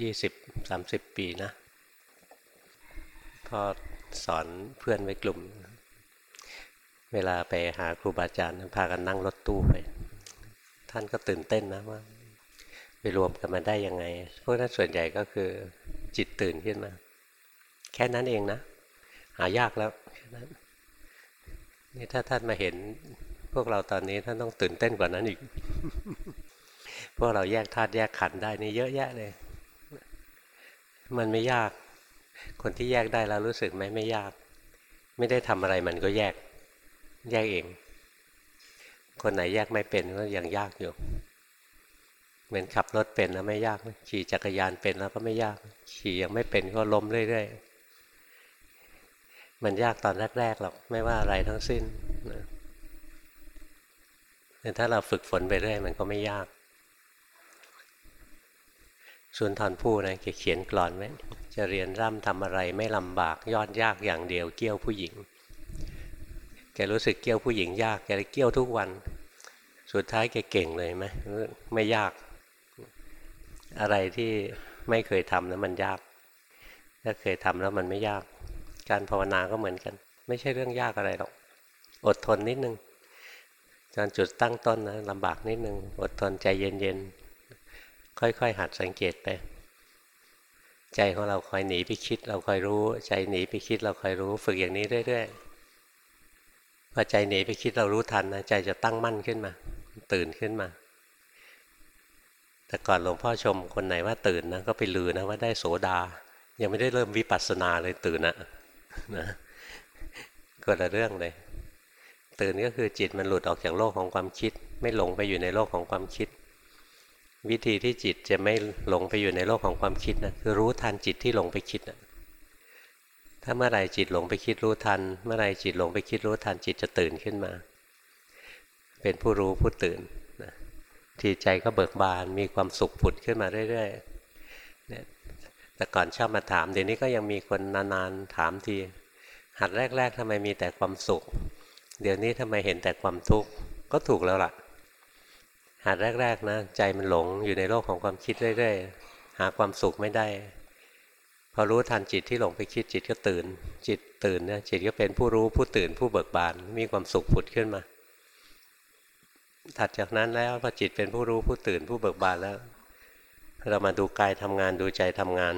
ยี่สิบสามสิบปีนะพ่อสอนเพื่อนไว้กลุ่ม เวลาไปหาครูบาอาจารย์พากันนั่งรถตู้ไป ท่านก็ตื่นเต้นนะว่าไปรวมกันมาได้ยังไง พวกนั้นส่วนใหญ่ก็คือจิตตื่นขึ้นมา แค่นั้นเองนะ หายากแล้วน,น,นี่ถ้าท่านมาเห็นพวกเราตอนนี้ท่านต้องตื่นเต้นกว่านั้นอีก พวกเราแยกธาตุแยกขันธ์ได้นี่เยอะแยะเลย มันไม่ยาก คนที่แยกได้แล้วรู้สึกไหมไม่ยาก ไม่ได้ทำอะไรมันก็แยก แยกเอง คนไหนแยกไม่เป็นก็ยังยากอยู่ เหมือนขับรถเป็นแล้วไม่ยาก ขี่จักรยานเป็นแล้วก็ไม่ยาก ขี่ยังไม่เป็นก็ล้มเรื่อยๆ มันยากตอนแรกๆหรอกไม่ว่าอะไรทั้งสิ้นแต่ถ้าเราฝึกฝนไปเรื่อยมันก็ไม่ยาก สุนทรภู่นะแกเขียนกรอนไว้จะเรียนร่ำทำอะไรไม่ลำบากยอดยากอย่างเดียวเกี้ยวผู้หญิง แกรู้สึกเกี้ยวผู้หญิงยากแกเลยเกี้ยวทุกวัน สุดท้ายแกเก่งเลยไหมไม่ยาก อะไรที่ไม่เคยทำแล้วมันยาก ถ้าเคยทำแล้วมันไม่ยาก การภาวนาก็เหมือนกัน ไม่ใช่เรื่องยากอะไรหรอก อดทนนิดนึงตอนจุดตั้งต้นนะลำบากนิดนึง อดทนใจเย็นๆ ค่อยๆ หัดสังเกตไป ใจของเราคอยหนีไปคิด เราคอยรู้ ใจหนีไปคิดเราคอยรู้ ฝึกอย่างนี้เรื่อยๆพอใจหนีไปคิดเรารู้ทันนะใจจะตั้งมั่นขึ้นมา ตื่นขึ้นมา แต่ก่อนหลวงพ่อชมคนไหนว่าตื่นนะก็ไปลือนะว่าได้โสดา ยังไม่ได้เริ่มวิปัสสนาเลยตื่นนะนะก็ละเรื่องเลย ตื่นก็คือจิตมันหลุดออกจากโลกของความคิด ไม่หลงไปอยู่ในโลกของความคิด วิธีที่จิตจะไม่หลงไปอยู่ในโลกของความคิดนะคือรู้ทันจิตที่หลงไปคิดนะถ้าเมื่อไรจิตหลงไปคิดรู้ทัน เมื่อไรจิตหลงไปคิดรู้ทันจิตจะตื่นขึ้นมา เป็นผู้รู้ผู้ตื่นนะทีใจก็เบิกบานมีความสุขผุดขึ้นมาเรื่อยๆเนี่ยแต่ก่อนชอบมาถามเดี๋ยวนี้ก็ยังมีคนนานๆถามทีหัดแรก ๆทำไมมีแต่ความสุข เดี๋ยวนี้ทำไมเห็นแต่ความทุกข์ก็ถูกแล้วล่ะ หัดแรก ๆ นะ ใจมันหลงอยู่ในโลกของความคิดเรื่อยๆหาความสุขไม่ได้ พอรู้ทันจิตที่หลงไปคิดจิตก็ตื่น จิตตื่นนะจิตก็เป็นผู้รู้ผู้ตื่นผู้เบิกบานมีความสุขผุดขึ้นมา ถัดจากนั้นแล้วพอจิตเป็นผู้รู้ผู้ตื่นผู้เบิกบานแล้ว เรามาดูกายทำงานดูใจทำงาน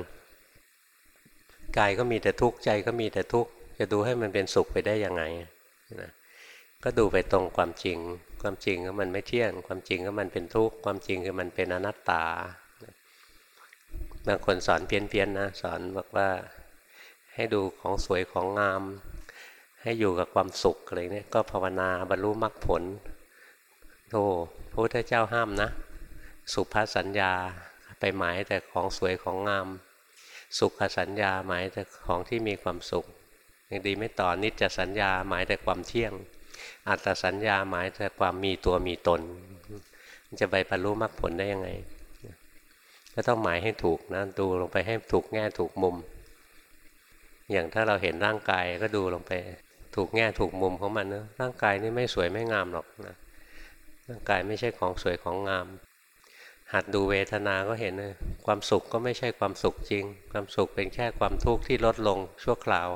กายก็มีแต่ทุกข์ใจก็มีแต่ทุกข์จะดูให้มันเป็นสุขไปได้ยังไงนะก็ดูไปตรงความจริง ความจริงก็มันไม่เที่ยง ความจริงก็มันเป็นทุกข์ ความจริงคือมันเป็นอนัตตา บางคนสอนเพี้ยนๆนะ สอนบอกว่าให้ดูของสวยของงาม ให้อยู่กับความสุขอะไรเนี่ย ก็ภาวนาบรรลุมรรคผลโธ่พระพุทธเจ้าห้ามนะ สุภาสัญญาไปหมายแต่ของสวยของงาม สุขสัญญาหมายแต่ของที่มีความสุขยังดีไม่ต่อนิจสัญญาหมายแต่ความเที่ยง อัตสัญญาหมายแต่ความมีตัวมีตน จะไปบรรลุมรรคผลได้ยังไง ก็ต้องหมายให้ถูกนะดูลงไปให้ถูกแง่ถูกมุม อย่างถ้าเราเห็นร่างกายก็ดูลงไป ถูกแง่ถูกมุมของมันนะร่างกายนี่ไม่สวยไม่งามหรอกนะร่างกายไม่ใช่ของสวยของงาม หัดดูเวทนา ก็เห็นนะความสุขก็ไม่ใช่ความสุขจริง ความสุขเป็นแค่ความทุกข์ที่ลดลงชั่วคราว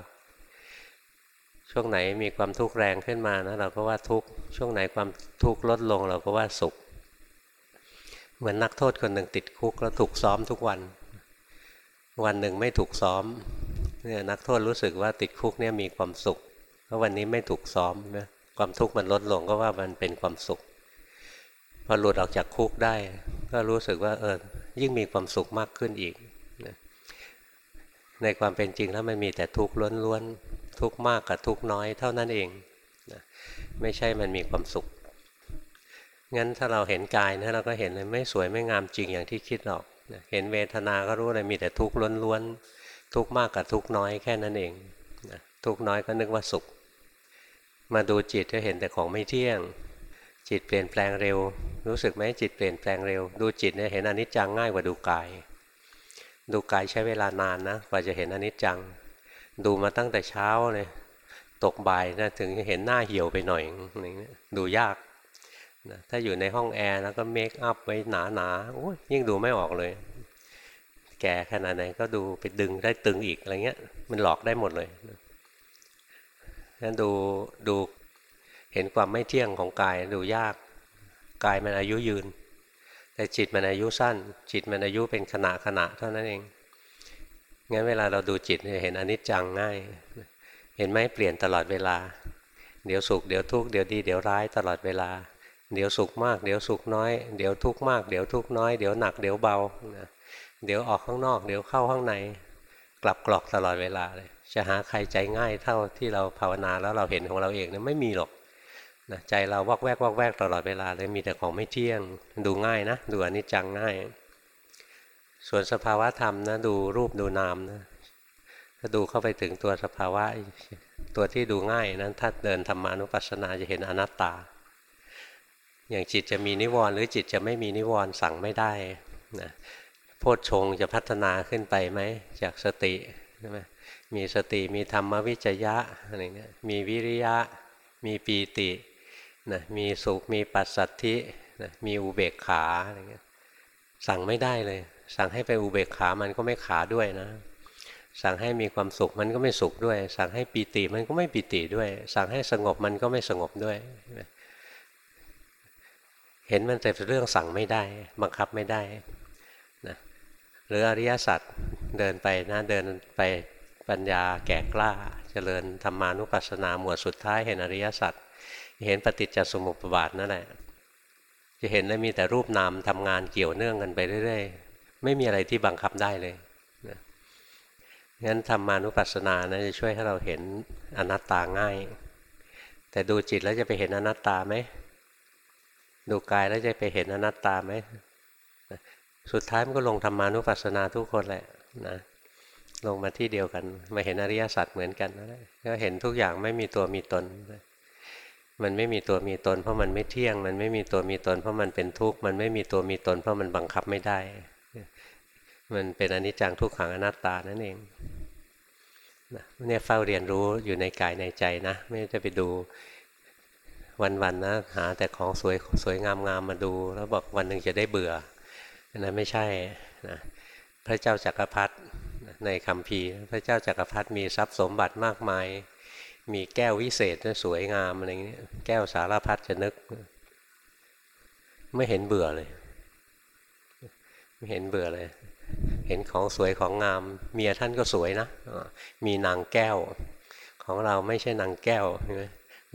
ช่วงไหนมีความทุกข์แรงขึ้นมานะเราก็ว่าทุกข์ช่วงไหนความทุกข์ลดลงเราก็ว่าสุข เหมือนนักโทษคนหนึ่งติดคุกแล้วถูกซ้อมทุกวัน วันหนึ่งไม่ถูกซ้อมเนี่ยนักโทษรู้สึกว่าติดคุกเนี่ยมีความสุขเพราะวันนี้ไม่ถูกซ้อมนะความทุกข์มันลดลงก็ว่ามันเป็นความสุข พอหลุดออกจากคุกได้ ก็รู้สึกว่าเออยิ่งมีความสุขมากขึ้นอีก ในความเป็นจริงแล้วมันมีแต่ทุกข์ล้วนๆ ทุกข์มากกับทุกข์น้อยเท่านั้นเองนะไม่ใช่มันมีความสุข งั้นถ้าเราเห็นกายนะเราก็เห็นเลยไม่สวยไม่งามจริงอย่างที่คิดหรอกนะเห็นเวทนาก็รู้เลยมีแต่ทุกข์ล้วนๆทุกข์มากกับทุกข์น้อยแค่นั้นเองนะทุกข์น้อยก็นึกว่าสุข มาดูจิตก็เห็นแต่ของไม่เที่ยง จิตเปลี่ยนแปลงเร็ว รู้สึกไหมจิตเปลี่ยนแปลงเร็ว ดูจิตเนี่ยเห็นอนิจจังง่ายกว่าดูกายดูกายใช้เวลานานนะกว่าจะเห็นอนิจจัง ดูมาตั้งแต่เช้าเลย ตกบ่ายนะถึงเห็นหน้าเหี่ยวไปหน่อยดูยากนะถ้าอยู่ในห้องแอร์แล้วก็เมคอัพไว้หนาๆโอ้ยยิ่งดูไม่ออกเลย แก่ขนาดไหนก็ดูไปดึงได้ตึงอีกอะไรเงี้ย มันหลอกได้หมดเลยนั้นดูดูเห็นความไม่เที่ยงของกายดูยากกายมันอายุยืน แต่จิตมันอายุสั้น จิตมันอายุเป็นขณะขณะเท่านั้นเอง งั้นเวลาเราดูจิตเห็นอนิจจังง่าย เห็นไหมเปลี่ยนตลอดเวลา เดี๋ยวสุขเดี๋ยวทุกข์เดี๋ยวดีเดี๋ยวร้ายตลอดเวลา เดี๋ยวสุขมาก เดี๋ยวสุขน้อย เดี๋ยวทุกข์มาก เดี๋ยวทุกข์น้อย เดี๋ยวหนักเดี๋ยวเบา เดี๋ยวออกข้างนอก เดี๋ยวเข้าข้างใน กลับกรอกตลอดเวลาเลย จะหาใครใจง่ายเท่าที่เราภาวนาแล้วเราเห็นของเราเองเนี่ยไม่มีหรอกนะใจเราวอกแวกวอกแวกตลอดเวลาเลยมีแต่ของไม่เที่ยง ดูง่ายนะ ดูอนิจจังง่าย ส่วนสภาวะธรรมนะดูรูปดูนามนะถ้าดูเข้าไปถึงตัวสภาวะตัวที่ดูง่ายนั้นถ้าเดินธรรมานุปัสสนาจะเห็นอนัตตา อย่างจิตจะมีนิวรณ์หรือจิตจะไม่มีนิวรณ์สั่งไม่ได้นะโพชฌงจะพัฒนาขึ้นไปไหมจากสติใช่ไหมมีสติมีธรรมวิจยะอะไรเงี้ยมีวิริยะ มีปีตินะมีสุขมีปัสสัทธินะมีอุเบกขาอะไรเงี้ยสั่งไม่ได้เลย สั่งให้ไปอุเบกขามันก็ไม่ขาด้วยนะ สั่งให้มีความสุขมันก็ไม่สุขด้วย สั่งให้ปีติมันก็ไม่ปีติด้วย สั่งให้สงบมันก็ไม่สงบด้วย เห็นมันแต่เรื่องสั่งไม่ได้ บังคับไม่ได้นะหรืออริยสัจเดินไปนะเดินไปปัญญาแก่กล้า เจริญธรรมานุปัสสนาหมวดสุดท้ายเห็นอริยสัจเห็นปฏิจจสมุปบาทนั่นแหละจะเห็นได้มีแต่รูปนามทำงานเกี่ยวเนื่องกันไปเรื่อย ไม่มีอะไรที่บังคับได้เลยนะงั้นธรรมานุปัสสนานะจะช่วยให้เราเห็นอนัตตาง่าย แต่ดูจิตแล้วจะไปเห็นอนัตตาไหมดูกายแล้วจะไปเห็นอนัตตาไหมสุดท้ายมันก็ลงธรรมานุปัสสนาทุกคนแหละนะลงมาที่เดียวกัน มาเห็นอริยสัจเหมือนกันก็เห็นทุกอย่างไม่มีตัวมีตน มันไม่มีตัวมีตน เพราะมันไม่เที่ยง มันไม่มีตัวมีตน เพราะมันเป็นทุกข์ มันไม่มีตัวมีตน เพราะมันบังคับไม่ได้ มันเป็นอนิจจังทุกขังอนัตตานั่นเองเนี่ยเฝ้าเรียนรู้อยู่ในกายในใจนะ ไม่จะไปดูวันๆนะหาแต่ของสวยสวยงามงามมาดู แล้วบอกวันหนึ่งจะได้เบื่อนะไม่ใช่นะพระเจ้าจักรพรรดิในคำพีพระเจ้าจักรพรรดิมีทรัพย์สมบัติมากมาย มีแก้ววิเศษสวยงามอะไรเงี้ยแก้วสารพัดจะนึก ไม่เห็นเบื่อเลย ไม่เห็นเบื่อเลย เห็นของสวยของงาม เมียท่านก็สวยนะมีนางแก้ว ของเราไม่ใช่นางแก้ว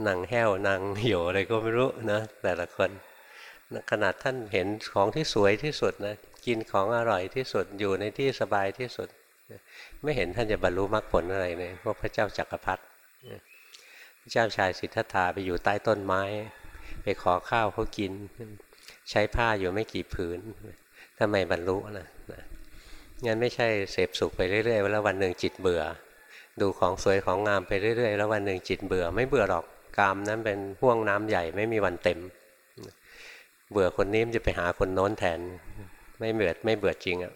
นางแห้วนางเหี่ยวอะไรก็ไม่รู้นะแต่ละคนขนาดท่านเห็นของที่สวยที่สุดนะกินของอร่อยที่สุดอยู่ในที่สบายที่สุด ไม่เห็นท่านจะบรรลุมรรคผลอะไรเลยพวกพระเจ้าจักรพรรดิพระเจ้าชายสิทธัตถะไปอยู่ใต้ต้นไม้ ไปขอข้าวเขากิน ใช้ผ้าอยู่ไม่กี่ผืนทำไมบรรลุนะ งั้นไม่ใช่เสพสุขไปเรื่อยๆแล้ววันหนึ่งจิตเบื่อ ดูของสวยของงามไปเรื่อยๆ แล้ววันหนึ่งจิตเบื่อ ไม่เบื่อหรอกกามนั้นเป็นห่วงน้ำใหญ่ไม่มีวันเต็ม เบื่อคนนี้มันจะไปหาคนโน้นแทน ไม่เบื่อไม่เบื่อจริงอะ่ะ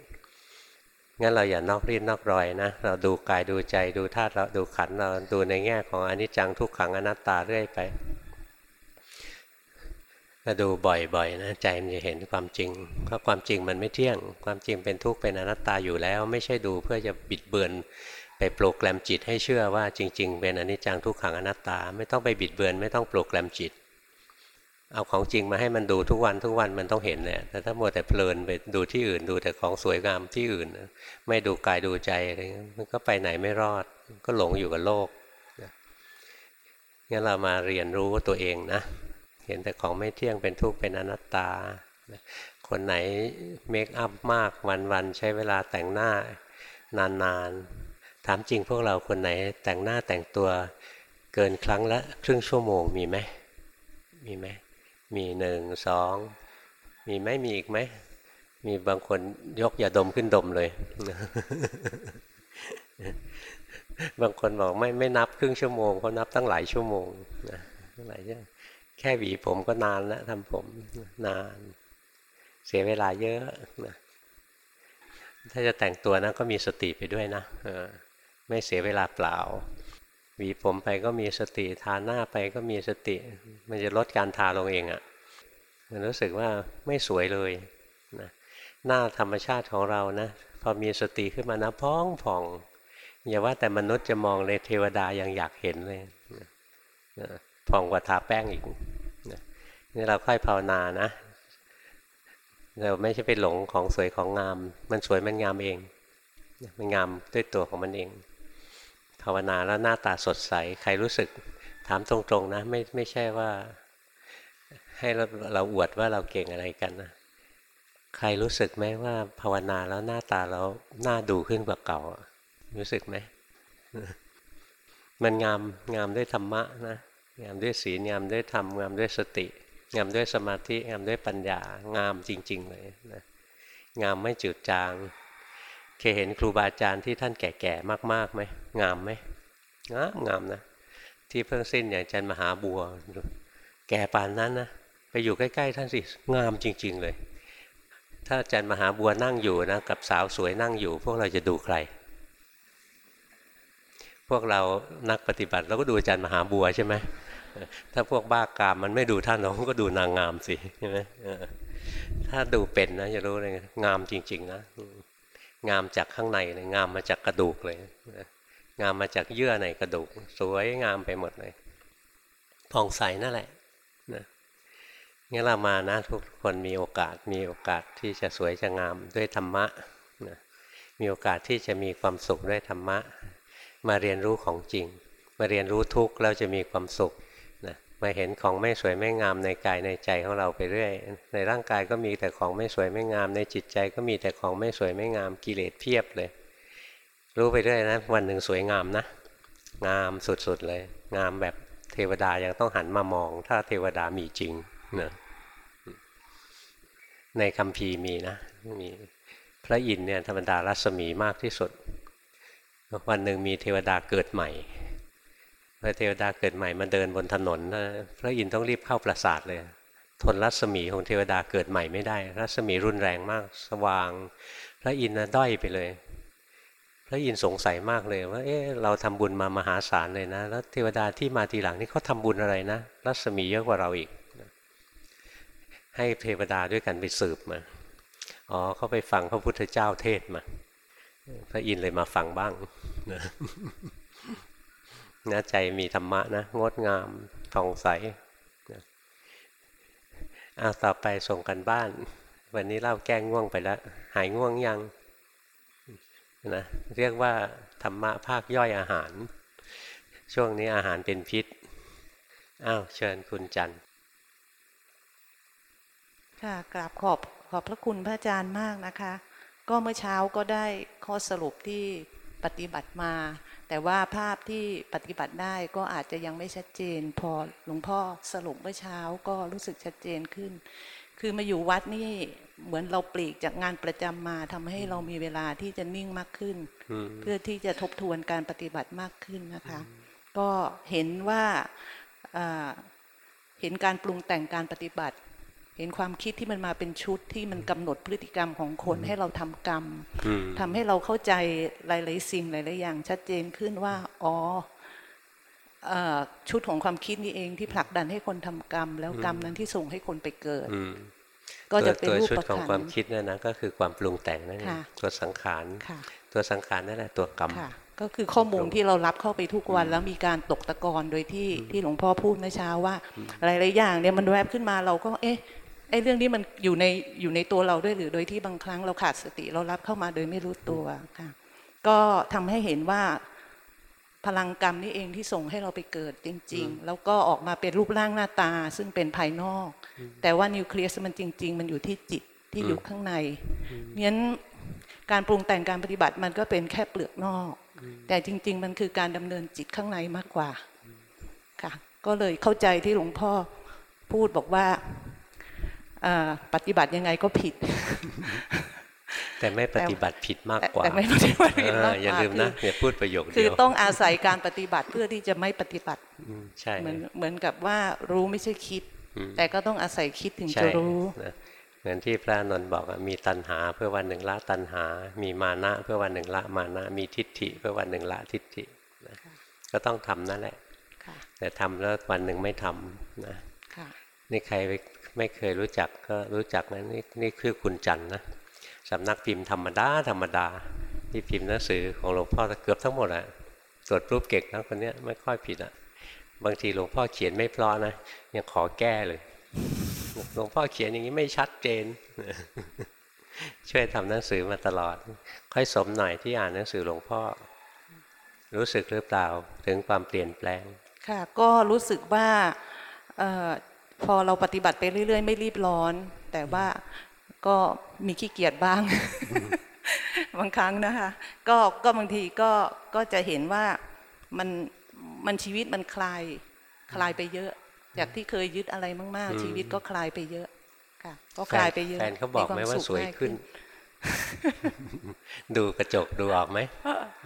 งั้นเราอย่านอกรีดนอกรอยนะ เราดูกายดูใจดูธาตุเราดูขันเราดูในแง่ของอนิจจังทุกขังอนัตตาเรื่อยไป ถ้าดูบ่อยๆนะใจมันจะเห็นความจริงเพราะความจริงมันไม่เที่ยง ความจริงเป็นทุกข์เป็นอนัตตาอยู่แล้ว ไม่ใช่ดูเพื่อจะบิดเบือนไปโปรแกรมจิตให้เชื่อว่าจริง ๆ เป็นอนิจจังทุกขังอนัตตา ไม่ต้องไปบิดเบือนไม่ต้องโปรแกรมจิต เอาของจริงมาให้มันดูทุกวันทุกวันมันต้องเห็นแหละแต่ถ้ามัวแต่เพลินไปดูที่อื่นดูแต่ของสวยงามที่อื่น ไม่ดูกายดูใจอะไรมันก็ไปไหนไม่รอด ก็หลงอยู่กับโลกงั้นเรามาเรียนรู้ตัวเองนะ เห็นแต่ของไม่เที่ยงเป็นทุกข์เป็นอนัตตา คนไหนเมคอัพมากวันๆใช้เวลาแต่งหน้านานๆ ถามจริงพวกเราคนไหนแต่งหน้าแต่งตัวเกินครั้งละครึ่งชั่วโมงมีไหมมีไหมมีหนึ่งสองมีไหมมีอีกไหมมีบางคนยกยาดมขึ้นดมเลย บางคนบอกไม่ไม่นับครึ่งชั่วโมงเขานับตั้งหลายชั่วโมงนะตั้งหลายชั่ว แค่หวีผมก็นานแล้วทำผมนาน เสียเวลาเยอะนะถ้าจะแต่งตัวนะก็มีสติไปด้วยนะไม่เสียเวลาเปล่า หวีผมไปก็มีสติทาหน้าไปก็มีสติ มันจะลดการทาลงเองอะ่ะมันรู้สึกว่าไม่สวยเลยนะหน้าธรรมชาติของเรานะพอมีสติขึ้นมานะพองผ่องอย่าว่าแต่มนุษย์จะมองเลยเทวดายังอยากเห็นเลย ผ่องกว่าทาแป้งอีกนี่เราค่อยภาวนานะ เราไม่ใช่ไปหลงของสวยของงาม มันสวยมันงามเอง มันงามด้วยตัวของมันเอง ภาวนาแล้วหน้าตาสดใส ใครรู้สึกถามตรงๆนะ ไม่ไม่ใช่ว่าให้เราเราอวดว่าเราเก่งอะไรกันนะ ใครรู้สึกไหมว่าภาวนาแล้วหน้าตาเราหน้าดูขึ้นกว่าเก่า รู้สึกไหม มันงามงามด้วยธรรมะนะ งามด้วยศีลงามด้วยธรรมงามด้วยสติ งามด้วยสมาธิงามด้วยปัญญา งามจริง ๆ เลยนะงามไม่จืดจาง เคยเห็นครูบาอาจารย์ที่ท่านแก่ๆมากๆไหมงามไหมงามงามนะ ที่เพิ่งสิ้นอย่างอาจารย์มหาบัว แก่ป่านนั้นนะไปอยู่ใกล้ๆท่านสิงามจริง ๆ เลย ถ้าอาจารย์มหาบัวนั่งอยู่นะกับสาวสวยนั่งอยู่ พวกเราจะดูใคร พวกเรานักปฏิบัติเราก็ดูอาจารย์มหาบัวใช่ไหม ถ้าพวกบ้ากามมันไม่ดูท่านเราก็ดูนางงามสิใช่ไหมถ้าดูเป็นนะจะรู้เลยงามจริง ๆ นะ งามจากข้างในเลยงามมาจากกระดูกเลยงามมาจากเยื่อในกระดูก สวยงามไปหมดเลยผ่องใสนั่นแหละนะงั้นเรามานะทุกคนมีโอกาสมีโอกาสที่จะสวยจะงามด้วยธรรมะนะมีโอกาสที่จะมีความสุขด้วยธรรมะ มาเรียนรู้ของจริง มาเรียนรู้ทุกข์แล้วจะมีความสุข มาเห็นของไม่สวยไม่งามในกายในใจของเราไปเรื่อย ในร่างกายก็มีแต่ของไม่สวยไม่งาม ในจิตใจก็มีแต่ของไม่สวยไม่งามกิเลสเพียบเลย รู้ไปเรื่อยนะ วันหนึ่งสวยงามนะ งามสุดๆเลย งามแบบเทวดายังต้องหันมามอง ถ้าเทวดามีจริงนะในคำพีมีนะมีพระอินทร์เนี่ยธรรมดารัศมีมากที่สุด วันหนึ่งมีเทวดาเกิดใหม่ พอเทวดาเกิดใหม่มาเดินบนถนนพระอินทร์ต้องรีบเข้าปราสาทเลย ทนรัศมีของเทวดาเกิดใหม่ไม่ได้ รัศมีรุนแรงมาก สว่าง พระอินทร์ด้อยไปเลย พระอินทร์สงสัยมากเลยว่าเอ๊ะเราทำบุญมามหาศาลเลยนะ แล้วเทวดาที่มาทีหลังนี่เขาทาบุญอะไรนะ รัศมีเยอะกว่าเราอีก ให้เทวดาด้วยกันไปสืบมาอ๋อเขาไปฟังพระพุทธเจ้าเทศมา พระอินทร์เลยมาฟังบ้างนะ นะใจมีธรรมะนะงดงามท่องใสนะเอาต่อไปส่งกันบ้าน วันนี้เล่าแก้ง่วงไปแล้ว หายง่วงยังนะเรียกว่าธรรมะภาคย่อยอาหาร ช่วงนี้อาหารเป็นพิษอ้าวเชิญคุณจันค่ะกราบขอบขอบพระคุณพระอาจารย์มากนะคะ ก็เมื่อเช้าก็ได้ข้อสรุปที่ปฏิบัติมา แต่ว่าภาพที่ปฏิบัติได้ก็อาจจะยังไม่ชัดเจน พอหลวงพ่อสรุปเมื่อเช้าก็รู้สึกชัดเจนขึ้น คือมาอยู่วัดนี่เหมือนเราปลีกจากงานประจำมาทำให้เรามีเวลาที่จะนิ่งมากขึ้น เพื่อที่จะทบทวนการปฏิบัติมากขึ้นนะคะ ก็เห็นว่าเห็นการปรุงแต่งการปฏิบัติ เห็นความคิดที่มันมาเป็นชุดที่มันกำหนดพฤติกรรมของคนให้เราทำกรรมทำให้เราเข้าใจหลายๆสิ่งหลายๆอย่าง ชัดเจนขึ้นว่าอ๋อชุดของความคิดนี้เองที่ผลักดันให้คนทำกรรม แล้วกรรมนั้นที่ส่งให้คนไปเกิดก็จะเป็นรูปประคันของความคิดนั่นนะก็คือความปรุงแต่งนั่นเองตัวสังขารตัวสังขารนั่นแหละตัวกรรมก็คือข้อมูลที่เรารับเข้าไปทุกวัน แล้วมีการตกตะกอนโดยที่ที่หลวงพ่อพูดเมื่อเช้าว่า หลายๆอย่างเนี่ยมันแวบขึ้นมาเราก็เอ๊ะ ไอ้เรื่องนี้มันอยู่ในอยู่ในตัวเราด้วยหรือโดยที่บางครั้งเราขาดสติเรารับเข้ามาโดยไม่รู้ตัวค่ะ ก็ทำให้เห็นว่าพลังกรรมนี่เองที่ส่งให้เราไปเกิดจริง ๆ แล้วก็ออกมาเป็นรูปร่างหน้าตา ซึ่งเป็นภายนอก แต่ว่านิวเคลียสมันจริง ๆ มันอยู่ที่จิตที่อยู่ข้างในงั้นการปรุงแต่งการปฏิบัติมันก็เป็นแค่เปลือกนอก แต่จริง ๆ มันคือการดำเนินจิตข้างในมากกว่าค่ะ ก็เลยเข้าใจที่หลวงพ่อพูดบอกว่า ปฏิบัติยังไงก็ผิด แต่ไม่ปฏิบัติผิดมากกว่าแต่ไม่ปฏิบัติผิดมากกว่าอย่าลืมนะอย่าพูดประโยคเดียวคือต้องอาศัยการปฏิบัติเพื่อที่จะไม่ปฏิบัติใช่เหมือนเหมือนกับว่ารู้ไม่ใช่คิด แต่ก็ต้องอาศัยคิดถึงจะรู้เหมือนที่พระนนท์บอกมีตัณหาเพื่อวันหนึ่งละตัณหา มีมานะ เพื่อวันหนึ่งละมานะ มีทิฏฐิ เพื่อวันหนึ่งละทิฏฐิก็ต้องทำนั่นแหละแต่ทำแล้ววันหนึ่งไม่ทำนะนี่ใครไไม่เคยรู้จักก็รู้จักนะนี่นี่คือคุณจันนะสำนักพิมพ์ธรรมดาธรรมดาที่พิมพ์หนังสือของหลวงพ่อเกือบทั้งหมดอะตรวจรูปเก่งนะคนเนี้ยไม่ค่อยผิดอะบางทีหลวงพ่อเขียนไม่เพราะนะยังขอแก้เลยหลวงพ่อเขียนอย่างนี้ไม่ชัดเจน ช่วยทำหนังสือมาตลอด ค่อยสมหน่อยที่อ่านหนังสือหลวงพ่อ รู้สึกหรือเปล่าถึงความเปลี่ยนแปลง ค่ะ ก็รู้สึกว่า พอเราปฏิบัติไปเรื่อย ๆ ไม่รีบร้อน แต่ว่าก็มีขี้เกียจบ้าง บางครั้งนะคะ ก็ก็บางทีก็ก็จะเห็นว่ามันมันชีวิตมันคลายคลายไปเยอะ จากที่เคยยึดอะไรมากอืมๆชีวิตก็คลายไปเยอะค่ะ ก็คลายไปเยอะแฟนเขาบอกไหมว่าคสวยง่ขึ้น ดูกระจกดูออกไหม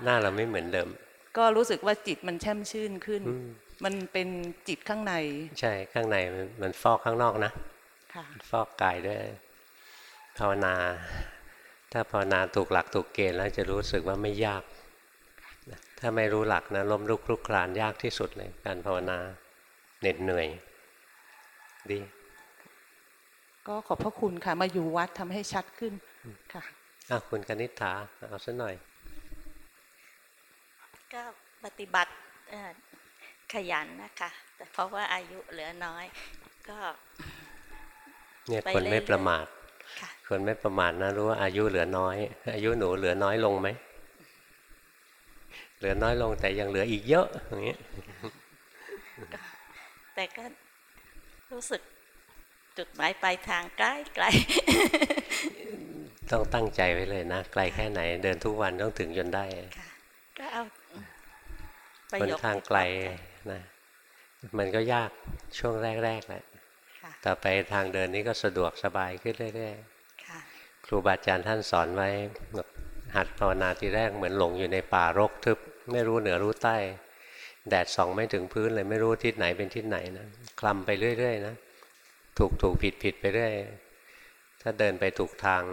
หน้าเราไม่เหมือนเดิม ก็รู้สึกว่าจิตมันแช่มชื่นขึ้นอื มมันเป็นจิตข้างใน ใช่ข้างในมันมันฟอกข้างนอกนะค่ะฟอกกายด้วยภาวนา ถ้าภาวนาถูกหลักถูกเกณฑ์แล้วจะรู้สึกว่าไม่ยากนะถ้าไม่รู้หลักนะล้มลุกคลุกคลานยากที่สุดเลยการภาวนาเหน็ดเหนื่อย ดี ก็ขอบพระคุณค่ะ มาอยู่วัดทำให้ชัดขึ้นค่ะอะคุณกนิษฐาเอาซะหน่อย ก็ปฏิบัติเอ่อ ขยันนะคะแต่เพราะว่าอายุเหลือน้อย ก็เนี่ยไปคนไม่เรื่อยๆประมาทค่ะคนไม่ประมาทนะรู้ว่าอายุเหลือน้อย อายุหนูเหลือน้อยลงไหมเหลือน้อยลงแต่ยังเหลืออีกเยอะอย่างเงี้ยแต่ก็รู้สึกจุดหมายปลายทางใกล้ไกลต้องตั้งใจไว้เลยนะไกลแค่ไหน เดินทุกวันต้องถึงจนได้ค่ะก็เอาประคนโยคทางไกล นะมันก็ยากช่วงแรกๆแหละค่ะต่อไปทางเดินนี้ก็สะดวกสบายขึ้นเรื่อยค่ะๆครูบาอาจารย์ท่านสอนไว้บอกหัดภาวนาทีแรกเหมือนหลงอยู่ในป่ารกทึบ ไม่รู้เหนือรู้ใต้ แดดส่องไม่ถึงพื้นเลยไม่รู้ทิศไหนเป็นทิศไหนนะคลำไปเรื่อยๆนะถูกถูกผิดผิดไปเรื่อยถ้าเดินไปถูกทาง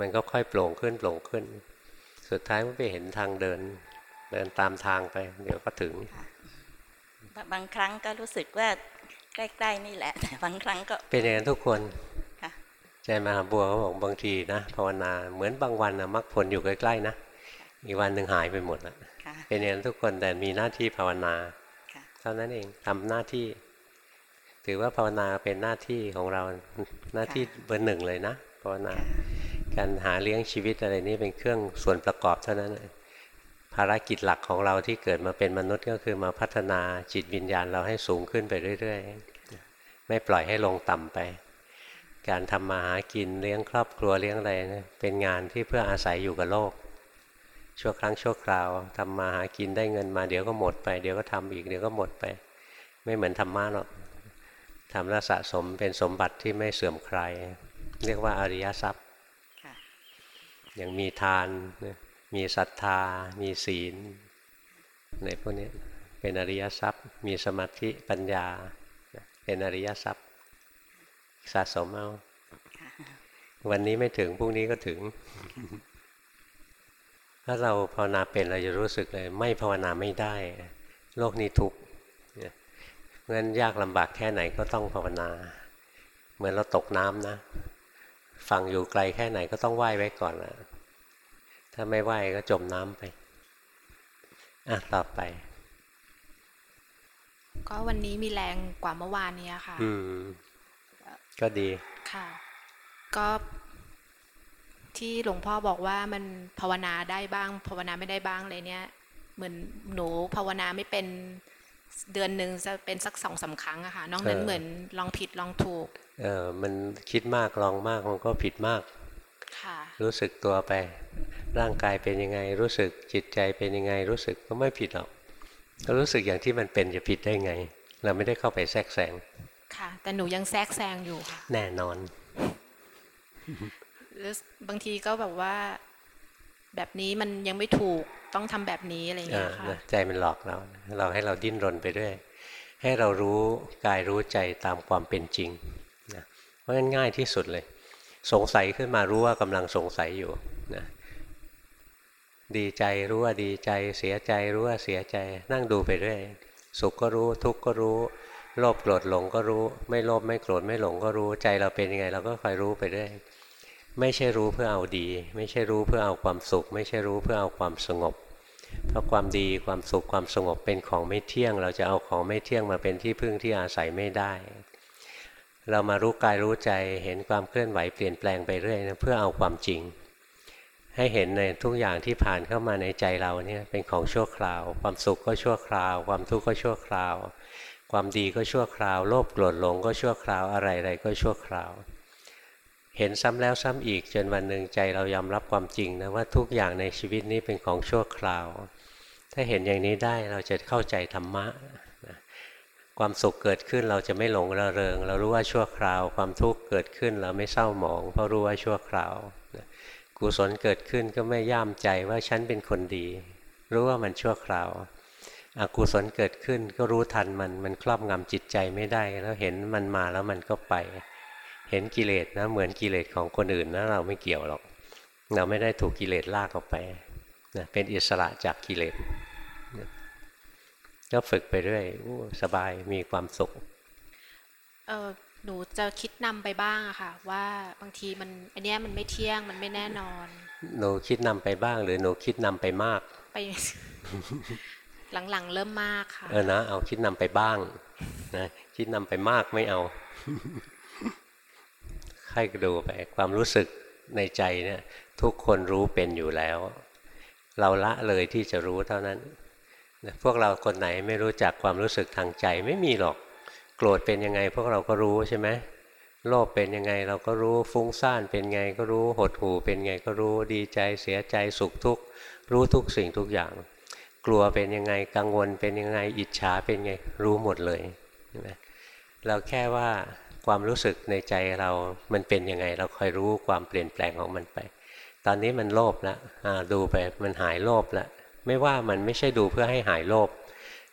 มันก็ค่อยโปร่งขึ้นโปร่งขึ้น สุดท้ายมันไปเห็นทางเดิน เดินตามทางไป เดี๋ยวก็ถึง บางครั้งก็รู้สึกว่าใกล้ๆนี่แหละแต่บางครั้งก็ เป็นอย่างนั้นทุกคนค่ะใจมหาบัวเขาบอกบางทีนะภาวนาเหมือนบางวันนะมรรคผลอยู่ใกล้ๆนะอีกวันหนึ่งหายไปหมดละค่ะเป็นอย่างนั้นทุกคนแต่มีหน้าที่ภาวนาค่ะเท่านั้นเองทำหน้าที่ ถือว่าภาวนาเป็นหน้าที่ของเราหน้าที่เบอร์หนึ่งเลยนะภาวนาการหาเลี้ยงชีวิตอะไรนี้เป็นเครื่องส่วนประกอบเท่านั้นเอง ภารกิจหลักของเราที่เกิดมาเป็นมนุษย์ก็คือมาพัฒนาจิตวิญญาณเราให้สูงขึ้นไปเรื่อย ๆ ไม่ปล่อยให้ลงต่ำไป การทำมาหากินเลี้ยงครอบครัวเลี้ยงอะไรนะเป็นงานที่เพื่ออาศัยอยู่กับโลก ชั่วครั้งชั่วคราวทำมาหากินได้เงินมาเดี๋ยวก็หมดไปเดี๋ยวก็ทำอีกเดี๋ยวก็หมดไป ไม่เหมือนธรรมะหรอกทำแล้วสะสมเป็นสมบัติที่ไม่เสื่อมคลายเรียกว่าอริยทรัพย์ค่ะอย่างมีทานนะ มีศรัทธา มีศีลในพวกนี้เป็นอริยทรัพย์ มีสมาธิปัญญา เป็นอริยทรัพย์สะสมเอาวันนี้ไม่ถึงพรุ่งนี้ก็ถึง ถ้าเราภาวนาเป็นเราจะรู้สึกเลย ไม่ภาวนาไม่ได้ โลกนี้ทุกข์เพราะฉะนั้นยากลำบากแค่ไหนก็ต้องภาวนา เหมือนเราตกน้ำนะ ฝั่งอยู่ไกลแค่ไหนก็ต้องว่ายไว้ก่อนนะ ถ้าไม่ว่ายก็จมน้ำไปอะต่อไป ก็วันนี้มีแรงกว่าเมื่อวานนี้ค่ะ อืม ก็ดีค่ะ ก็ที่หลวงพ่อบอกว่ามันภาวนาได้บ้าง ภาวนาไม่ได้บ้างเลยเนี่ย เหมือนหนูภาวนาไม่เป็นเดือนหนึ่งจะเป็นสักสองสามครั้งอะค่ะนอกนั้นเออเหมือนลองผิดลองถูก เออมันคิดมากลองมากมันก็ผิดมาก ค่ะ รู้สึกตัวไป ร่างกายเป็นยังไงรู้สึกจิตใจเป็นยังไงรู้สึกก็ไม่ผิดหรอกก็รู้สึกอย่างที่มันเป็นจะผิดได้ไง เราไม่ได้เข้าไปแทรกแซงค่ะ แต่หนูยังแทรกแซงอยู่ค่ะ แน่นอนแล้วบางทีก็แบบว่า แบบนี้มันยังไม่ถูกต้องทำแบบนี้อะไรอย่างเอเงี้อยค่ะนะใจมันหลอกเราเราให้เราดิ้นรนไปด้วย ให้เรารู้กายรู้ใจตามความเป็นจริงนะเพราะงั้นง่ายที่สุดเลย สงสัยขึ้นมารู้ว่ากำลังสงสัยอยู่นะ ดีใจรู้ว่าดีใจ เสียใจรู้ว่าเสียใจ นั่งดูไปเรื่อยสุขก็รู้ ทุกข์ก็รู้ โลภโกรธหลงก็รู้ ไม่โลภไม่โกรธไม่หลงก็รู้ใจเราเป็นยังไง เราก็คอยรู้ไปเรื่อยไม่ใช่รู้เพื่อเอาดี ไม่ใช่รู้เพื่อเอาความสุข ไม่ใช่รู้เพื่อเอาความสงบ เพราะความดีความสุขความสงบเป็นของไม่เที่ยง เราจะเอาของไม่เที่ยงมาเป็นที่พึ่งที่อาศัยไม่ได้ เรามารู้กายรู้ใจเห็นความเคลื่อนไหวเปลี่ยนแปลงไปเรื่อยนะเพื่อเอาความจริง ให้เห็นในทุกอย่างที่ผ่านเข้ามาในใจเราเนี่ยเป็นของชั่วคราว ความสุขก็ชั่วคราว ความทุกข์ก็ชั่วคราว ความดีก็ชั่วคราว โลภโกรธหลงก็ชั่วคราวอะไรๆก็ชั่วคราว เห็นซ้ำแล้วซ้ำอีกจนวันหนึ่งใจเรายอมรับความจริงนะว่าทุกอย่างในชีวิตนี้เป็นของชั่วคราว ถ้าเห็นอย่างนี้ได้เราจะเข้าใจธรรมะความสุขเกิดขึ้นเราจะไม่หลงระเริง เรารู้ว่าชั่วคราว ความทุกข์เกิดขึ้นเราไม่เศร้าหมอง เพราะรู้ว่าชั่วคราว กุศลเกิดขึ้นก็ไม่ย่ามใจว่าฉันเป็นคนดี รู้ว่ามันชั่วคราวอกุศลเกิดขึ้นก็รู้ทันมันมันครอบงำจิตใจไม่ได้ แล้วเห็นมันมาแล้วมันก็ไป เห็นกิเลสนะเหมือนกิเลสของคนอื่นนะเราไม่เกี่ยวหรอก เราไม่ได้ถูกกิเลสลากออกไปนะเป็นอิสระจากกิเลสก็ฝึกไปเรื่อยสบายมีความสุข หนูจะคิดนำไปบ้างอะค่ะ ว่าบางทีมันอันเนี้ยมันไม่เที่ยงมันไม่แน่นอน หนูคิดนำไปบ้าง หรือหนูคิดนำไปมาก ไป หลังๆเริ่มมากค่ะ เออนะเอาคิดนำไปบ้างนะคิดนำไปมากไม่เอาให้ดูไปความรู้สึกในใจเนี่ย ทุกคนรู้เป็นอยู่แล้ว เราละเลยที่จะรู้เท่านั้นนะพวกเราคนไหนไม่รู้จักความรู้สึกทางใจไม่มีหรอก โกรธเป็นยังไงพวกเราก็รู้ใช่ไหมโลภเป็นยังไงเราก็รู้ฟุ้งซ่านเป็นไงก็รู้หดหู่เป็นไงก็รู้ดีใจเสียใจสุขทุกข์รู้ทุกสิ่งทุกอย่าง กลัวเป็นยังไงกังวลเป็นยังไงอิจฉาเป็นไงรู้หมดเลยใช่ไหมเราแค่ว่าความรู้สึกในใจเรามันเป็นยังไง เราคอยรู้ความเปลี่ยนแปลงของมันไป ตอนนี้มันโลภแล้วดูไปมันหายโลภแล้วไม่ว่ามันไม่ใช่ดูเพื่อให้หายโลภ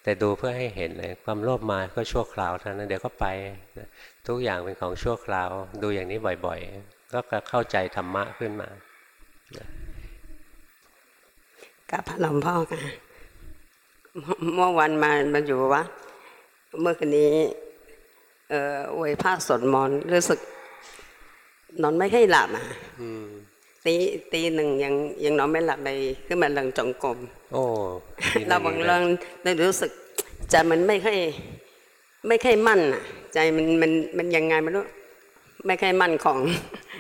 แต่ดูเพื่อให้เห็นเลยความโลภมาก็ชั่วคราวเท่านั้นเดี๋ยวก็ไปนะทุกอย่างเป็นของชั่วคราว ดูอย่างนี้บ่อยๆ ก็เข้าใจธรรมะขึ้นมากับพระหลวงพ่อค่ะเมื่อวันมามาอยู่วัดเมื่อคืนนี้เอ่ออวยพระสวดมนต์รู้สึก นอนไม่ค่อยหลับอะอืมตีตีหนึ่งยังยังนอนไม่หลับเลยขึ้นมาเริงจงกรม โอ้ดีนะเราบางเรื่องเลยรู้สึกใจมันไม่ค่อยไม่ค่อยมั่นอะ ใจมันมันมันยังไงไม่รู้ไม่ค่อยมั่นของ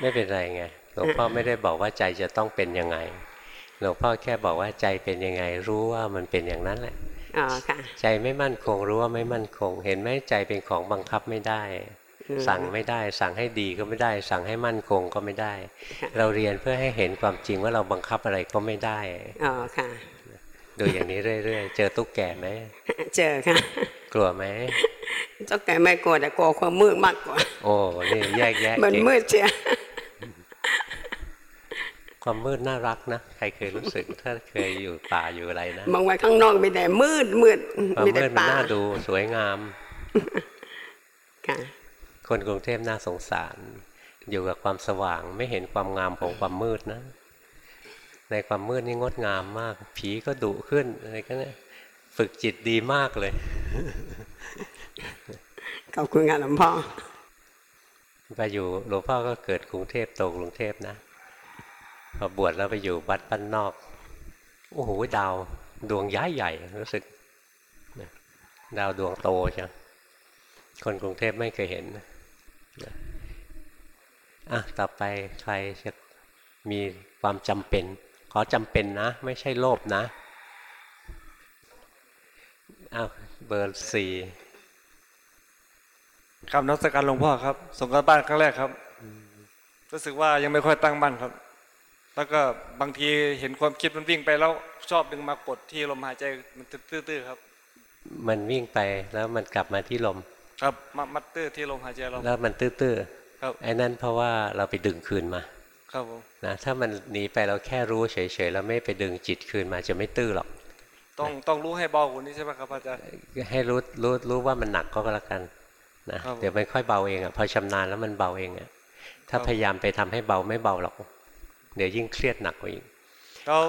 ไม่เป็นไรไงหลวงพ่อไม่ได้บอกว่าใจจะต้องเป็นยังไงหลวงพ่อแค่บอกว่าใจเป็นยังไง รู้ว่ามันเป็นอย่างนั้นแหละอ๋อค่ะ ใจไม่มั่นคงรู้ว่าไม่มั่นคง เห็นไหมใจเป็นของบังคับไม่ได้อืมสั่งไม่ได้ สั่งให้ดีก็ไม่ได้ สั่งให้มั่นคงก็ไม่ได้ค่ะเราเรียนเพื่อให้เห็นความจริงว่าเราบังคับอะไรก็ไม่ได้อ๋อค่ะ ดูอย่างนี้เรื่อยๆ เจอตุ๊กแกไหม เจอค่ะ กลัวไหมเจ้าแก่ไม่กลัวแต่กลัวความมืดมากกว่า โอ้นี่แยกแยะมันเก่งมืดเชียวความมืดน่ารักนะ ใครเคยรู้สึก ถ้าเคยอยู่ป่าอยู่อะไรนะมองไปข้างนอกมีแต่มืดมืดความมีแต่มืดมันป่าน่าดูสวยงามค่ะคนกรุงเทพน่าสงสาร อยู่กับความสว่างไม่เห็นความงามของความมืดนะ ในความมืดนี่งดงามมาก ผีก็ดุขึ้นอะไรก็เนี่ยฝึกจิตดีมากเลยขอบคุณค่ะหลวงพ่อไปอยู่หลวงพ่อก็เกิดกรุงเทพโตกรุงเทพนะพอบวชแล้วไปอยู่วัดบ้านนอกโอ้โหดาวดวงย้ายใหญ่รู้สึกนะดาวดวงโตใช่คนกรุงเทพไม่เคยเห็นนะอะต่อไปใครจะมีความจำเป็น ขอจำเป็นนะ ไม่ใช่โลภนะอ้าวเบอร์สี่ครับนักสการหลวงพ่อครับ ส่งกันบ้านครั้งแรกครับรู้สึกว่ายังไม่ค่อยตั้งมั่นครับ แล้วก็บางทีเห็นความคิดมันวิ่งไปแล้วชอบดึงมากดที่ลมหายใจมันตื้อๆครับ มันวิ่งไปแล้วมันกลับมาที่ลม ครับมามัดตื้อที่ลมหายใจเราแล้วมันตื้อครับๆไอ้นั่นเพราะว่าเราไปดึงคืนมา ครับผมนะถ้ามันหนีไปเราแค่รู้เฉยๆแล้วไม่ไปดึงจิตคืนมาจะไม่ตื้อหรอก ต้องต้องรู้ให้เบากว่านี้ใช่ไหมครับอาจารย์ให้รู้รู้รู้ว่ามันหนักก็แล้วกันนะครับเดี๋ยวมันค่อยเบาเองอะพอชำนาญแล้วมันเบาเองอะถ้าครับพยายามไปทำให้เบาไม่เบาหรอก เดี๋ยวยิ่งเครียดหนักกว่าอีกแล้ว